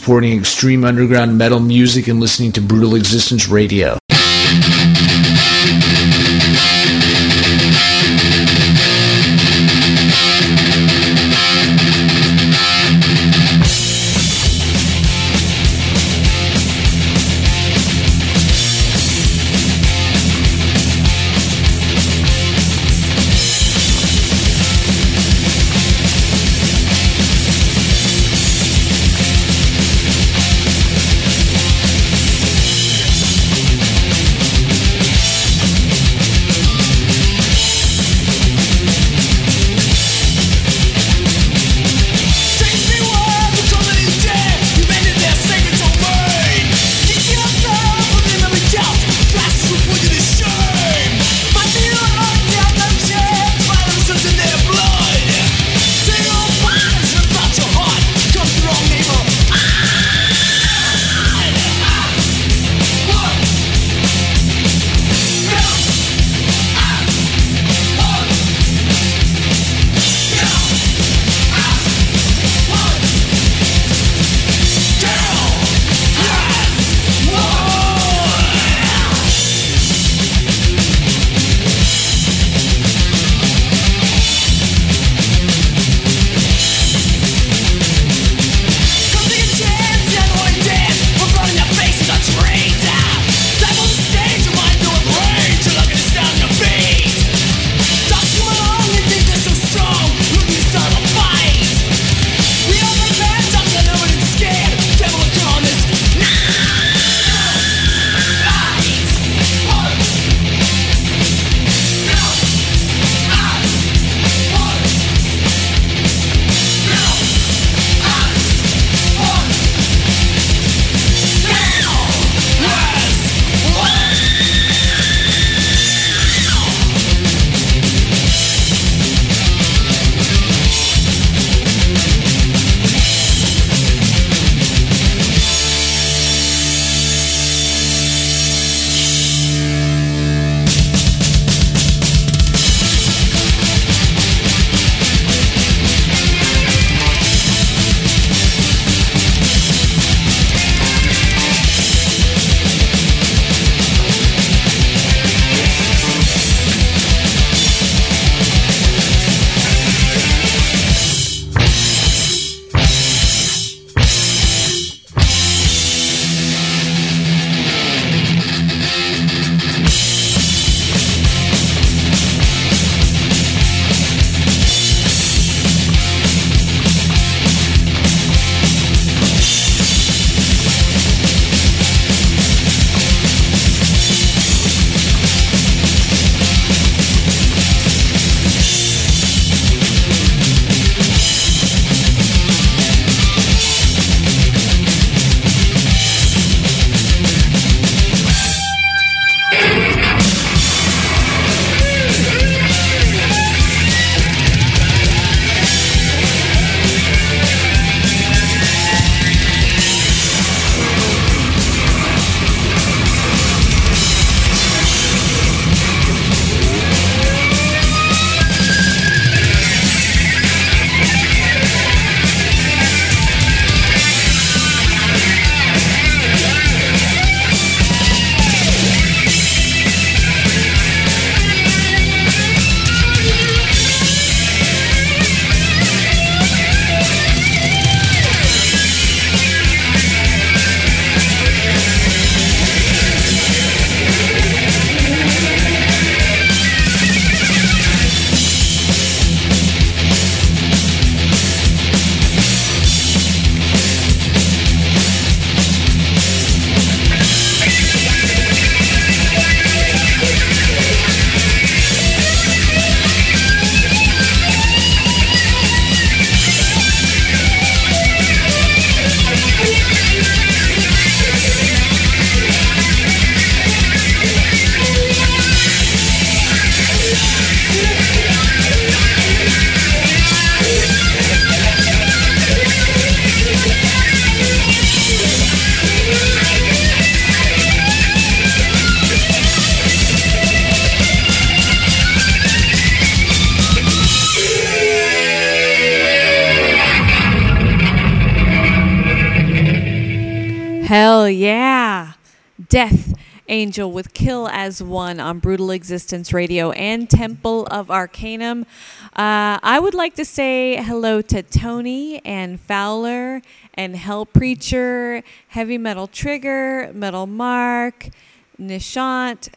supporting extreme underground metal music and listening to Brutal Existence Radio. Angel with Kill as One on Brutal Existence Radio and Temple of Arcanum. Uh, I would like to say hello to Tony and Fowler and Hell Preacher, Heavy Metal Trigger, Metal Mark, Nishant,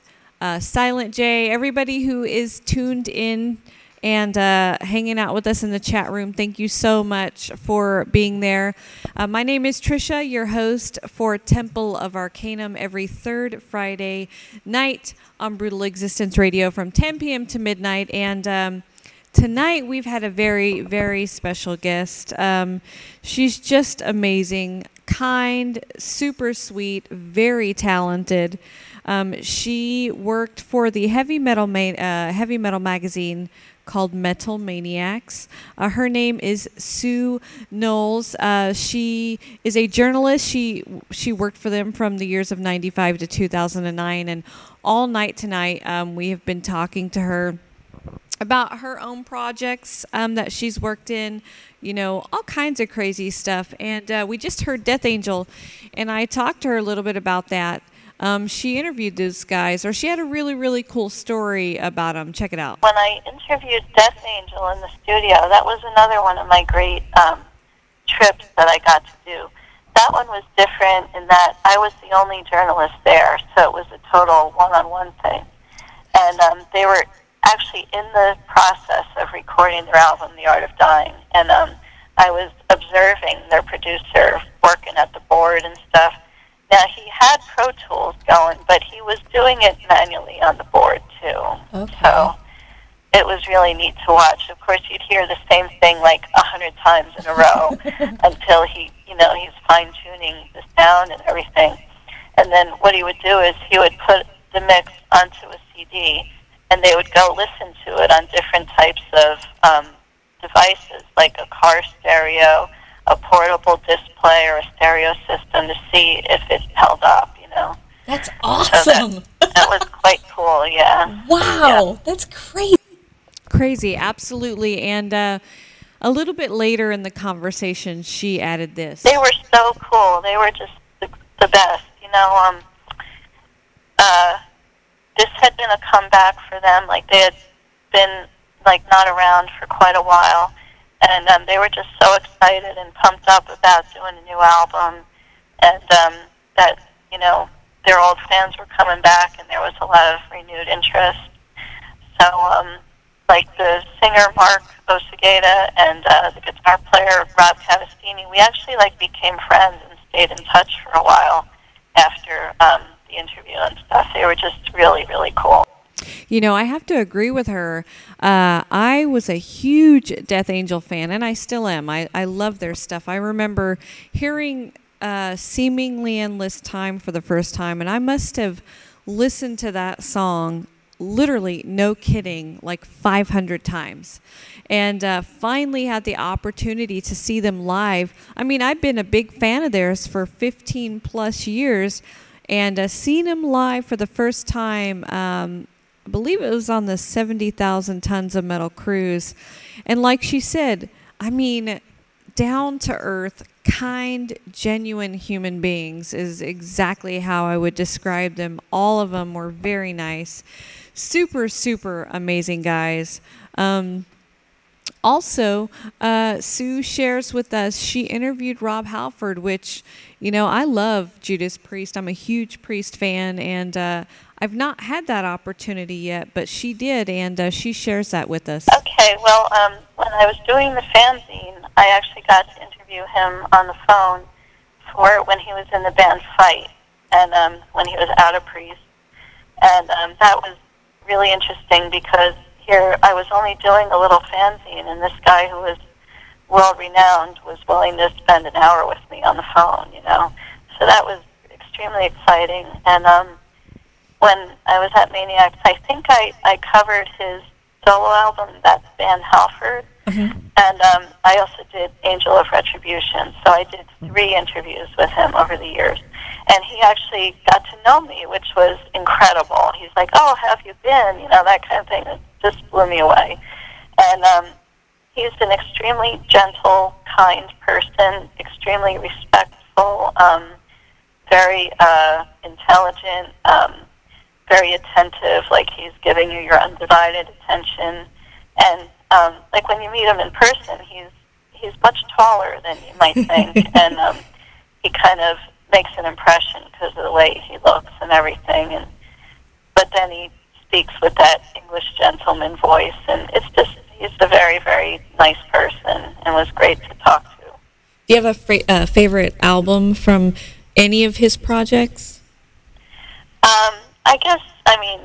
uh, Silent J, everybody who is tuned in and uh, hanging out with us in the chat room. Thank you so much for being there. Uh, my name is Trisha, your host for Temple of Arcanum every third Friday night on Brutal Existence Radio from 10 p.m. to midnight. And um, tonight we've had a very, very special guest. Um, she's just amazing, kind, super sweet, very talented. Um, she worked for the heavy metal ma- uh, heavy metal magazine called Metal Maniacs. Uh, her name is Sue Nolz. Uh, she is a journalist. She she worked for them from the years of '95 to 2009, and all night tonight um, we have been talking to her about her own projects um, that she's worked in, you know, all kinds of crazy stuff. And uh, we just heard Death Angel, and I talked to her a little bit about that. Um, she interviewed those guys, or she had a really, really cool story about them. Check it out. When I interviewed Death Angel in the studio, that was another one of my great um, trips that I got to do. That one was different in that I was the only journalist there, so it was a total one-on-one thing. And um, they were actually in the process of recording their album, The Art of Dying, and um, I was observing their producer working at the board and stuff. Now he had Pro Tools going, but he was doing it manually on the board too. Okay. So it was really neat to watch. Of course, you'd hear the same thing like a hundred times in a row (laughs) until he, you know, he's fine tuning the sound and everything. And then what he would do is he would put the mix onto a CD, and they would go listen to it on different types of um, devices, like a car stereo, a portable display, or a stereo system to see if it held up. You know. That's So awesome. that, that was quite cool. Yeah. (laughs) wow, that's crazy. Crazy, absolutely. And uh, a little bit later in the conversation, she added this. They were so cool. They were just the, the best. You know, um, uh, this had been a comeback for them. Like they had been like not around for quite a while, and um, they were just so excited and pumped up about doing a new album, and um, that you know their old fans were coming back, and there was a lot of renewed interest. So, um, like the singer Mark Osegueda and uh, the guitar player Rob Cavestany, we actually like became friends and stayed in touch for a while after um, the interview and stuff. They were just really, really cool. You know, I have to agree with her. Uh, I was a huge Death Angel fan, and I still am. I, I love their stuff. I remember hearing uh, Seemingly Endless Time for the first time, and I must have listened to that song literally, no kidding, like 500 times. And uh, finally had the opportunity to see them live. I mean, I've been a big fan of theirs for 15 plus years, and uh, seeing them live for the first time. Um, I believe it was on the 70,000 tons of metal cruise. And like she said, I mean, down to earth, kind, genuine human beings is exactly how I would describe them. All of them were very nice. Super, super amazing guys. Um, also, uh, Sue shares with us she interviewed Rob Halford, which, you know, I love Judas Priest. I'm a huge Priest fan, and uh, I've not had that opportunity yet, but she did, and uh, she shares that with us. Okay, well, um, when I was doing the fanzine, I actually got to interview him on the phone for when he was in the band Fight and um, when he was out of Priest. And um, that was really interesting because here I was only doing a little fanzine, and this guy who was world renowned was willing to spend an hour with me on the phone, you know. So that was extremely exciting. And um, when I was at Maniacs, I think I, I covered his solo album, that's Van Halford. And um, I also did Angel of Retribution. So I did three interviews with him over the years. And he actually got to know me, which was incredible. He's like, oh, have you been? You know, that kind of thing. It just blew me away. And um, he's an extremely gentle, kind person, extremely respectful, um, very uh, intelligent, um, very attentive. Like he's giving you your undivided attention, and um, like when you meet him in person, he's he's much taller than you might think, (laughs) and um, he kind of makes an impression because of the way he looks and everything. And but then he speaks with that English gentleman voice, and it's just he's a very very nice person and was great to talk to. Do you have a fra- uh, favorite album from any of his projects? Um, I guess I mean,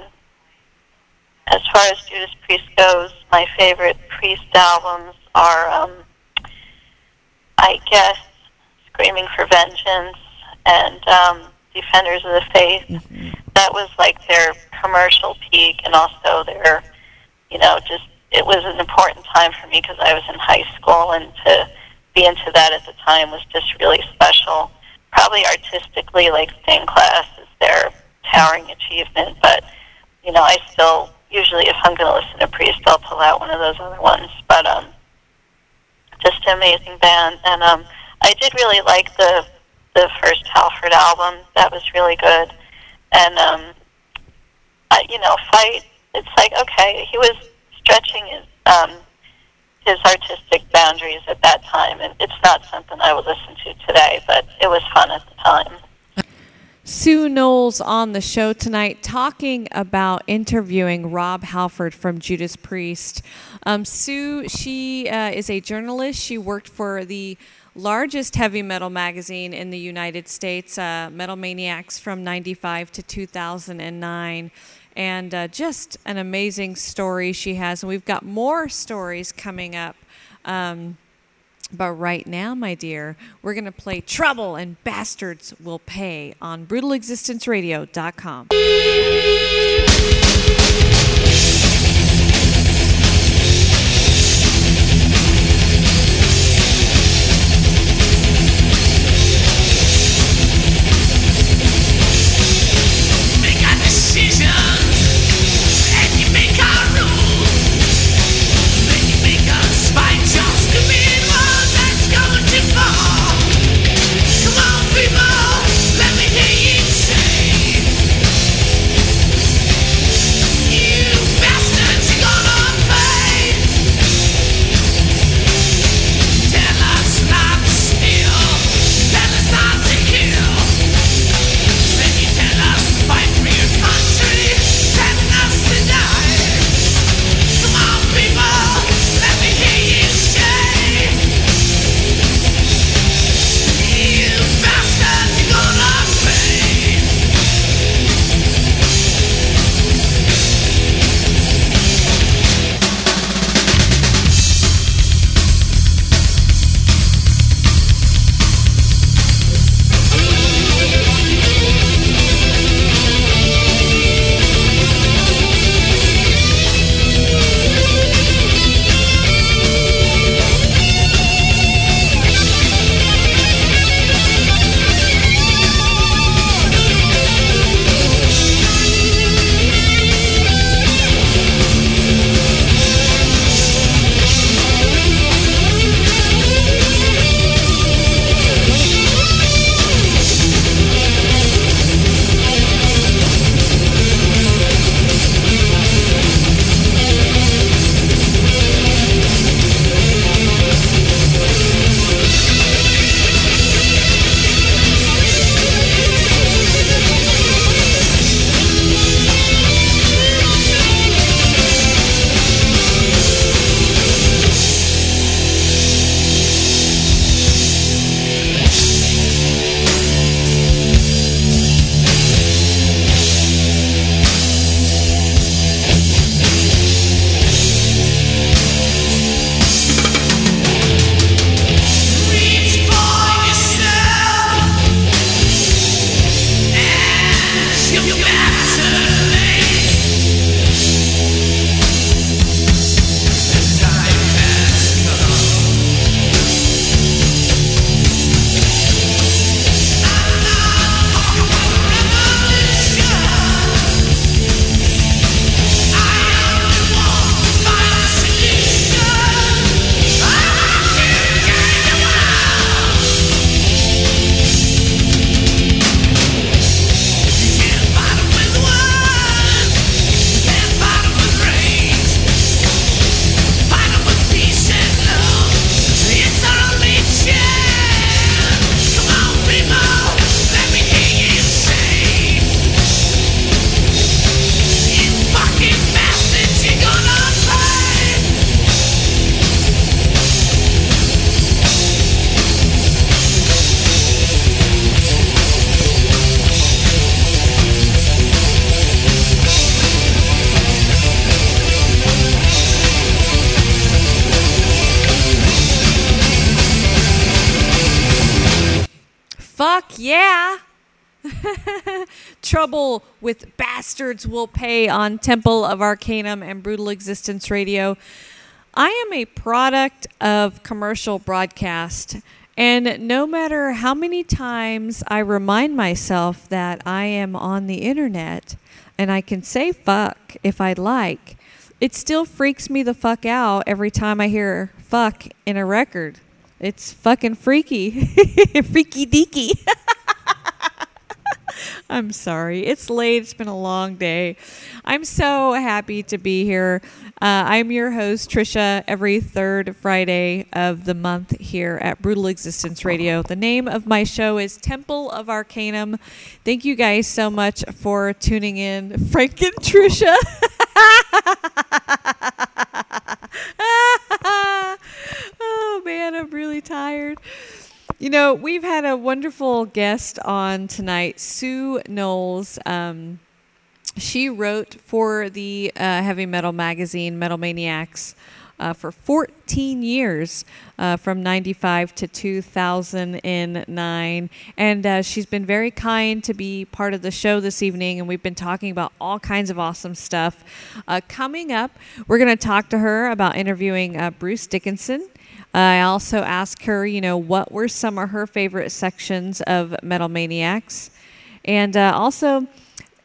as far as Judas Priest goes, my favorite Priest albums are, um, I guess, Screaming for Vengeance and um, Defenders of the Faith. That was like their commercial peak, and also their, you know, just it was an important time for me because I was in high school, and to be into that at the time was just really special. Probably artistically, like Stained Class is their towering achievement, but you know, I still usually if I'm going to listen to Priest, I'll pull out one of those other ones. But um, just an amazing band, and um, I did really like the the first Halford album. That was really good, and um, I, you know, fight. It's like okay, he was stretching his um, his artistic boundaries at that time, and it's not something I would listen to today, but it was fun at the time. Sue Nolz on the show tonight talking about interviewing Rob Halford from Judas Priest. Um, Sue, she uh, is a journalist. She worked for the largest heavy metal magazine in the United States, uh, Metal Maniacs, from 95 to 2009. And uh, just an amazing story she has. And we've got more stories coming up. Um, but right now, my dear, we're going to play Trouble and Bastards Will Pay on BrutalExistenceRadio.com. Trouble with Bastards will pay on Temple of Arcanum and Brutal Existence Radio. I am a product of commercial broadcast. And no matter how many times I remind myself that I am on the internet and I can say fuck if I'd like, it still freaks me the fuck out every time I hear fuck in a record. It's fucking freaky. (laughs) freaky deaky. (laughs) I'm sorry. It's late. It's been a long day. I'm so happy to be here. Uh, I'm your host, Trisha, every third Friday of the month here at Brutal Existence Radio. The name of my show is Temple of Arcanum. Thank you guys so much for tuning in. Frank and Trisha. (laughs) oh, man, I'm really tired. You know, we've had a wonderful guest on tonight, Sue Nolz. Um, she wrote for the uh, heavy metal magazine, Metal Maniacs, uh, for 14 years, uh, from 95 to 2009. And uh, she's been very kind to be part of the show this evening, and we've been talking about all kinds of awesome stuff. Uh, coming up, we're going to talk to her about interviewing uh, Bruce Dickinson. I also asked her, you know, what were some of her favorite sections of Metal Maniacs. And uh, also,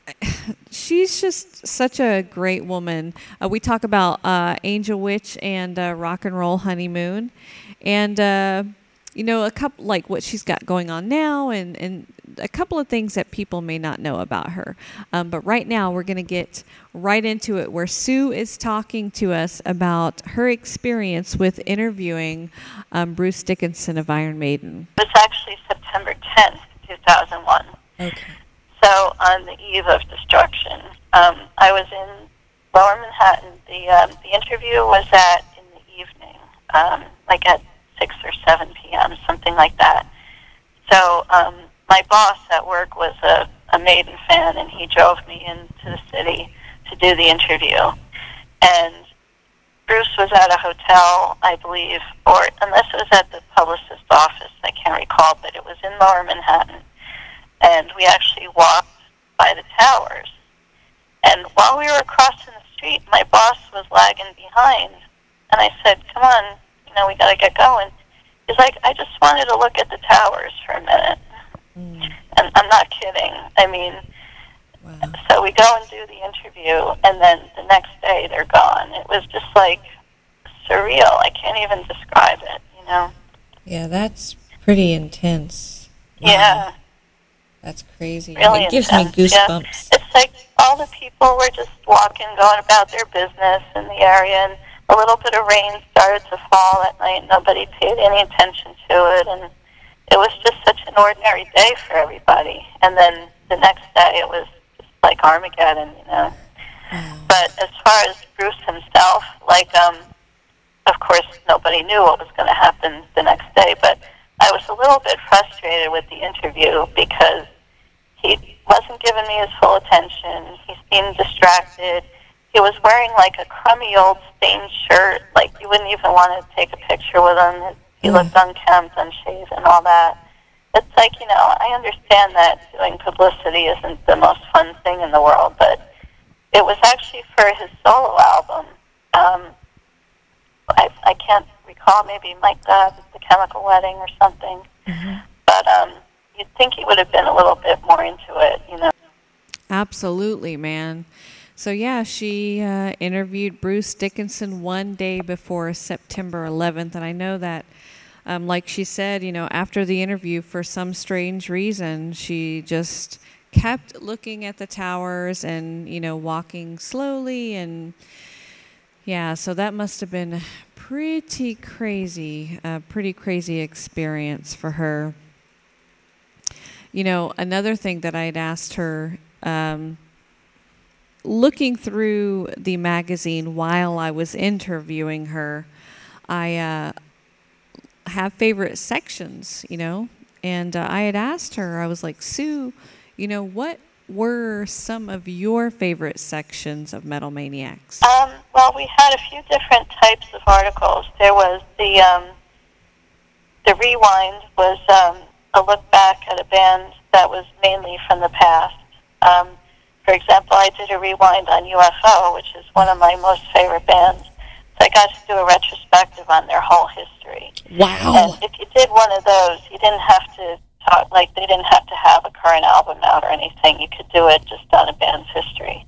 (sighs) she's just such a great woman. Uh, we talk about uh, Angel Witch and uh, Rock and Roll Honeymoon. And, uh, you know, a couple, like what she's got going on now and, and a couple of things that people may not know about her. Um, but right now, we're going to get right into it, where Sue is talking to us about her experience with interviewing um, Bruce Dickinson of Iron Maiden. It was actually September 10th, 2001. Okay. So on the eve of destruction, um, I was in Lower Manhattan. The um, the interview was at in the evening, um, like at six or seven p.m., something like that. So um, my boss at work was a, a Maiden fan, and he drove me into the city to do the interview. And Bruce was at a hotel, I believe, or unless it was at the publicist's office, I can't recall, but it was in Lower Manhattan. And we actually walked by the towers. And while we were crossing the street, my boss was lagging behind. And I said, come on, know, we got to get going. He's like, I just wanted to look at the towers for a minute. Mm. And I'm not kidding. I mean, so we go and do the interview, and then the next day they're gone. It was just like surreal. I can't even describe it, you know? Yeah, that's pretty intense. Yeah. That's crazy. Really it gives intense, me yeah. goosebumps. It's like all the people were just walking, going about their business in the area, and a little bit of rain started to fall at night. Nobody paid any attention to it, and it was just such an ordinary day for everybody. And then the next day, it was just like Armageddon, you know. But as far as Bruce himself, like, um, of course, nobody knew what was going to happen the next day. But I was a little bit frustrated with the interview because he wasn't giving me his full attention. He seemed distracted. He was wearing like a crummy old stained shirt. Like you wouldn't even want to take a picture with him. He looked unkempt, unshaven, and all that. It's like you know, I understand that doing publicity isn't the most fun thing in the world, but it was actually for his solo album. Um, I I can't recall. Maybe Mike Dodd, The Chemical Wedding, or something. But um, you'd think he would have been a little bit more into it, you know. Absolutely, man. So yeah, she uh, interviewed Bruce Dickinson one day before September 11th, and I know that, um, like she said, you know, after the interview, for some strange reason, she just kept looking at the towers and you know walking slowly and yeah, so that must have been pretty crazy, a pretty crazy experience for her. You know, another thing that I'd asked her, um, looking through the magazine while I was interviewing her, I uh, have favorite sections, you know, and uh, I had asked her, I was like, Sue, you know, what were some of your favorite sections of Metal Maniacs? Um, well, we had a few different types of articles. There was the um, the rewind was um, a look back at a band that was mainly from the past. Um, for example, I did a rewind on UFO, which is one of my most favorite bands. So I got to do a retrospective on their whole history. Wow. And if you did one of those, you didn't have to talk, like, they didn't have to have a current album out or anything. You could do it just on a band's history.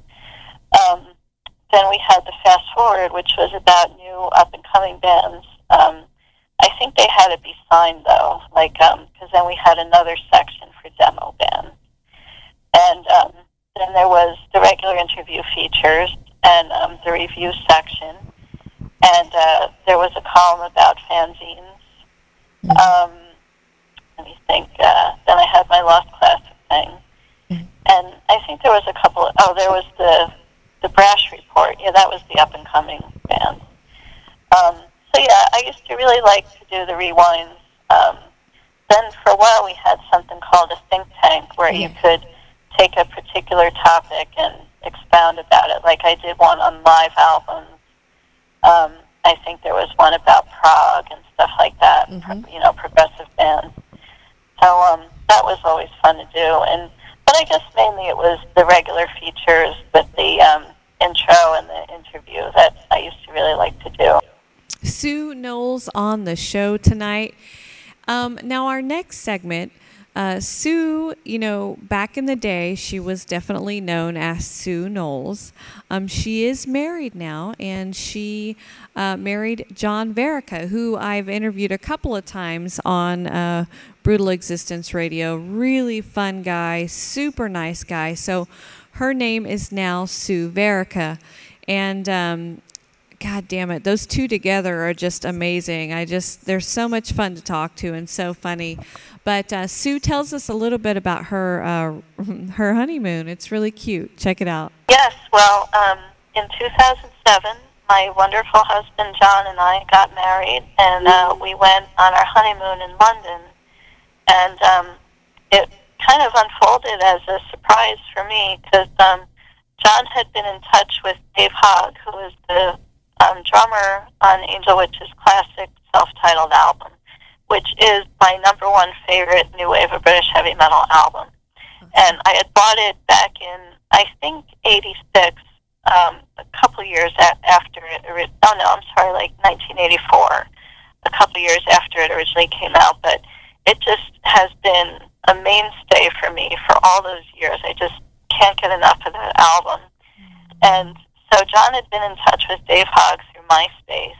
Um, then we had the Fast Forward, which was about new up and coming bands. Um, I think they had to be signed though, like because then we had another section for demo bands, and um, then there was the regular interview features and um, the review section, and uh, there was a column about fanzines. Um, let me think. Uh, then I had my Lost Classic thing, and I think there was a couple. Of, oh, there was the the Brash Report. Yeah, that was the up and coming band. Um, so yeah, I used to really like to do the rewinds. Um, then for a while we had something called a think tank where you could take a particular topic and expound about it. Like I did one on live albums. Um, I think there was one about prog and stuff like that. pro- You know, progressive bands. So um, that was always fun to do. And but I guess mainly it was the regular features with the um, intro and the interview that I used to really like to do. Sue Nolz on the show tonight. Um, now, our next segment, uh, Sue, you know, back in the day, she was definitely known as Sue Nolz. Um, she is married now, and she uh, married John Verica, who I've interviewed a couple of times on uh, Brutal Existence Radio. Really fun guy, super nice guy. So her name is now Sue Verica. And um, God damn it, those two together are just amazing. I just they're so much fun to talk to and so funny. But uh, Sue tells us a little bit about her uh, (laughs) her honeymoon. It's really cute. Check it out. Yes, well, um, in 2007, my wonderful husband John and I got married, and uh, we went on our honeymoon in London. And um, it kind of unfolded as a surprise for me because um, John had been in touch with Dave Hogg, who is the um, drummer on Angel Witch's classic self-titled album, which is my number one favorite new wave of British heavy metal album. And I had bought it back in, I think, '86, um, a couple years after it. Oh no, I'm sorry, like 1984, a couple years after it originally came out. But it just has been a mainstay for me for all those years. I just can't get enough of that album. And so John had been in touch with Dave Hogg through MySpace.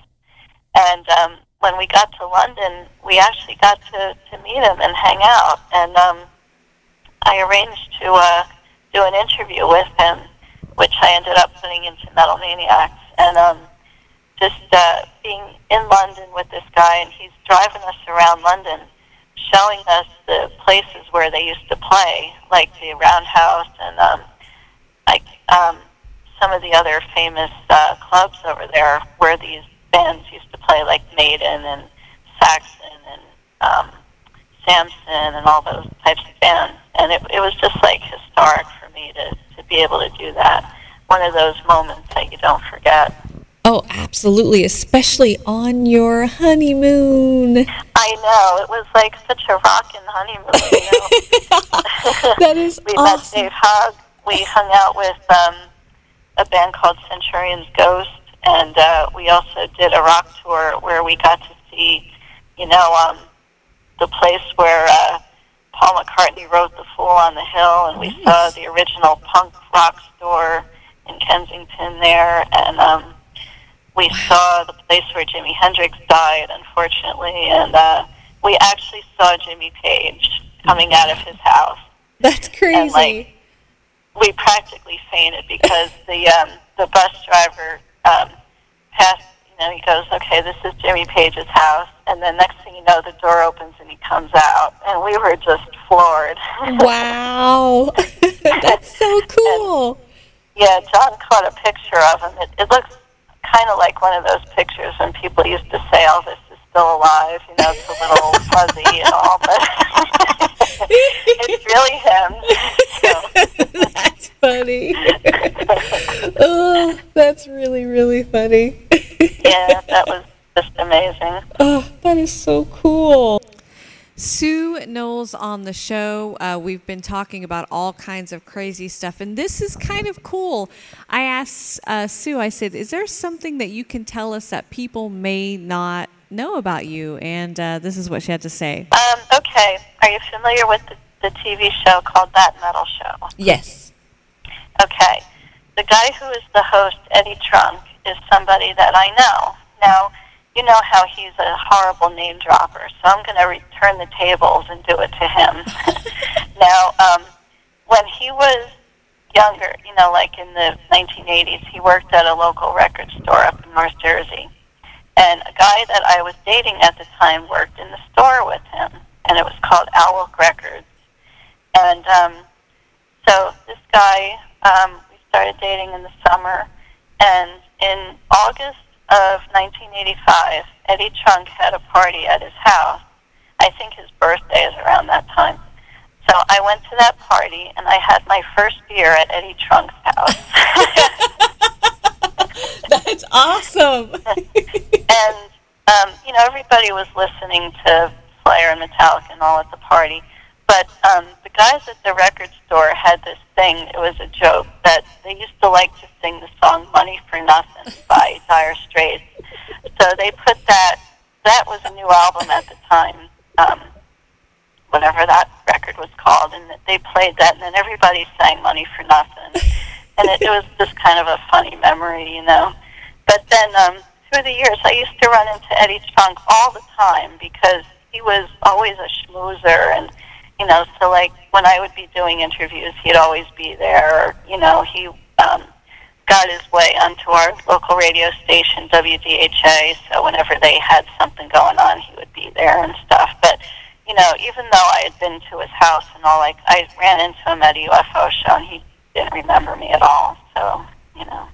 And um, when we got to London, we actually got to, to meet him and hang out. And um, I arranged to uh, do an interview with him, which I ended up putting into Metal Maniacs. And um, just uh, being in London with this guy, and he's driving us around London, showing us the places where they used to play, like the Roundhouse and um, like um, some of the other famous uh, clubs over there where these bands used to play, like Maiden and Saxon and um, Samson and all those types of bands. And it, it was just like historic for me to, to be able to do that. One of those moments that you don't forget. Oh, absolutely, especially on your honeymoon. I know. It was like such a rockin' honeymoon, you know. (laughs) that is (laughs) we awesome. met Dave Hogg. We hung out with um, a band called Centurion's Ghost, and uh, we also did a rock tour where we got to see, you know, um, the place where uh, Paul McCartney wrote "The Fool on the Hill," and we saw the original punk rock store in Kensington there, and um, we saw the place where Jimi Hendrix died, unfortunately, and uh, we actually saw Jimmy Page coming out of his house. That's crazy. And like we practically fainted because the um, the bus driver um, passed. You know, he goes, "Okay, this is Jimmy Page's house," and then next thing you know, the door opens and he comes out, and we were just floored. (laughs) wow, (laughs) that's so cool. yeah, John caught a picture of him. It, it looks kind of like one of those pictures when people used to say Elvis is still alive. You know, it's a little (laughs) fuzzy and all, but (laughs) it's really him. (laughs) that's funny. oh, that's really, really funny. yeah, that was just amazing. Oh, that is so cool. Sue Nolz on the show. Uh, we've been talking about all kinds of crazy stuff, and this is kind of cool. I asked uh, Sue, I said, Is there something that you can tell us that people may not know about you? And uh, this is what she had to say. Um, okay. Are you familiar with the, the TV show called That Metal Show? Yes. Okay. The guy who is the host, Eddie Trunk, is somebody that I know. Now, you know how he's a horrible name dropper, so I'm going to return the tables and do it to him. (laughs) now, um, when he was younger, you know, like in the 1980s, he worked at a local record store up in North Jersey. And a guy that I was dating at the time worked in the store with him, and it was called Owl Records. And um, so this guy, um, we started dating in the summer, and in August of 1985, Eddie Trunk had a party at his house. I think his birthday is around that time. So I went to that party, and I had my first beer at Eddie Trunk's house. (laughs) That's awesome. (laughs) and um, you know, everybody was listening to Slayer and Metallica and all at the party. But um, the guys at the record store had this thing. It was a joke that they used to like to sing the song "Money for Nothing" (laughs) by Dire Straits. So they put that. That was a new album at the time, um, whatever that record was called, and they played that, and then everybody sang "Money for Nothing," and it, it was just kind of a funny memory, you know. But then um, through the years, I used to run into Eddie Trunk all the time because he was always a schmoozer and you know, so like when I would be doing interviews, he'd always be there. Or, you know, he um, got his way onto our local radio station, WDHA. So whenever they had something going on, he would be there and stuff. But you know, even though I had been to his house and all, like I ran into him at a UFO show, and he didn't remember me at all. So you know,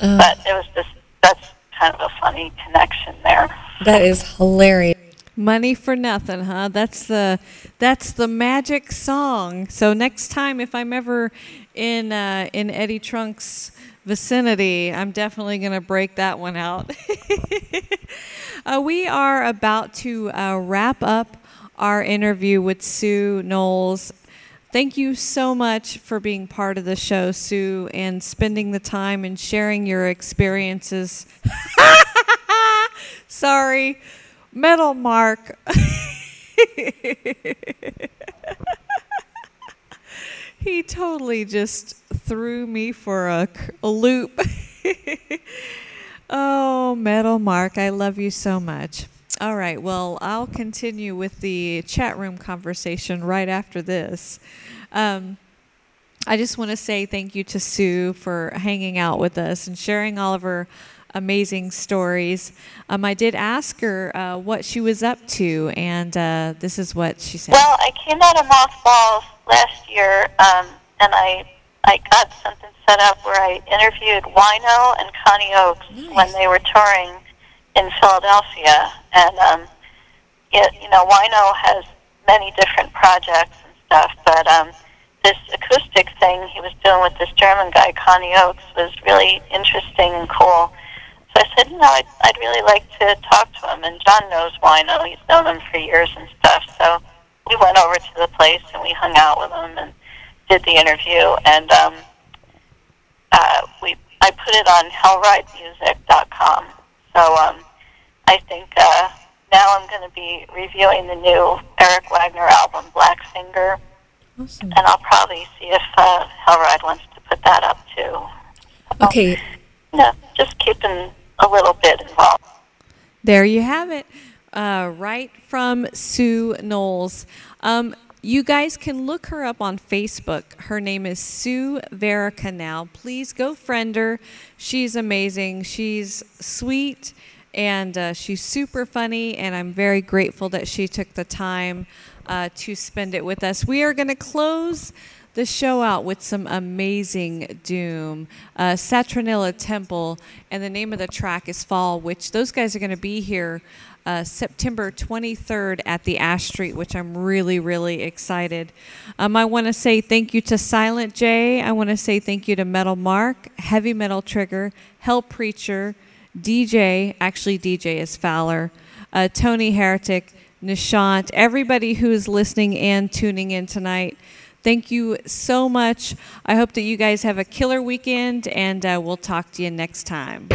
Uh, but it was just that's kind of a funny connection there. that is hilarious. Money for nothing, huh? That's the that's the magic song. So next time, if I'm ever in uh, in Eddie Trunk's vicinity, I'm definitely gonna break that one out. (laughs) uh, we are about to uh, wrap up our interview with Sue Nolz. Thank you so much for being part of the show, Sue, and spending the time and sharing your experiences. (laughs) Sorry. Metal Mark. (laughs) he totally just threw me for a loop. (laughs) oh, Metal Mark, I love you so much. All right, well, I'll continue with the chat room conversation right after this. Um, I just want to say thank you to Sue for hanging out with us and sharing all of her amazing stories. Um, I did ask her uh, what she was up to, and uh, this is what she said. Well, I came out of mothballs last year, um, and I I got something set up where I interviewed Wino and Conny Ochs when they were touring in Philadelphia, and um, it, you know Wino has many different projects and stuff, but um, this acoustic thing he was doing with this German guy Conny Ochs was really interesting and cool. So I said, you know, I'd, I'd really like to talk to him. And John knows Wino; he's known him for years and stuff. So we went over to the place and we hung out with him and did the interview. And um, uh, we I put it on hellridemusic.com. So um, I think uh, now I'm going to be reviewing the new Eric Wagner album, Black Finger. Awesome. And I'll probably see if uh, Hellride wants to put that up too. Okay. No, just keeping a little bit involved. There you have it, uh, right from Sue Nolz. Um, you guys can look her up on Facebook. Her name is Sue Vera Canal. Please go friend her. She's amazing. She's sweet and uh, she's super funny, and I'm very grateful that she took the time uh, to spend it with us. We are going to close the show out with some amazing doom. Uh, Saturnalia Temple, and the name of the track is Fall, which those guys are going to be here uh, September 23rd at the Ash Street, which I'm really, really excited. Um, I want to say thank you to Silent J. I want to say thank you to Metal Mark, Heavy Metal Trigger, Hell Preacher, DJ, actually, DJ is Fowler, uh, Tony Heretic, Nishant, everybody who's listening and tuning in tonight. Thank you so much. I hope that you guys have a killer weekend, and uh, we'll talk to you next time.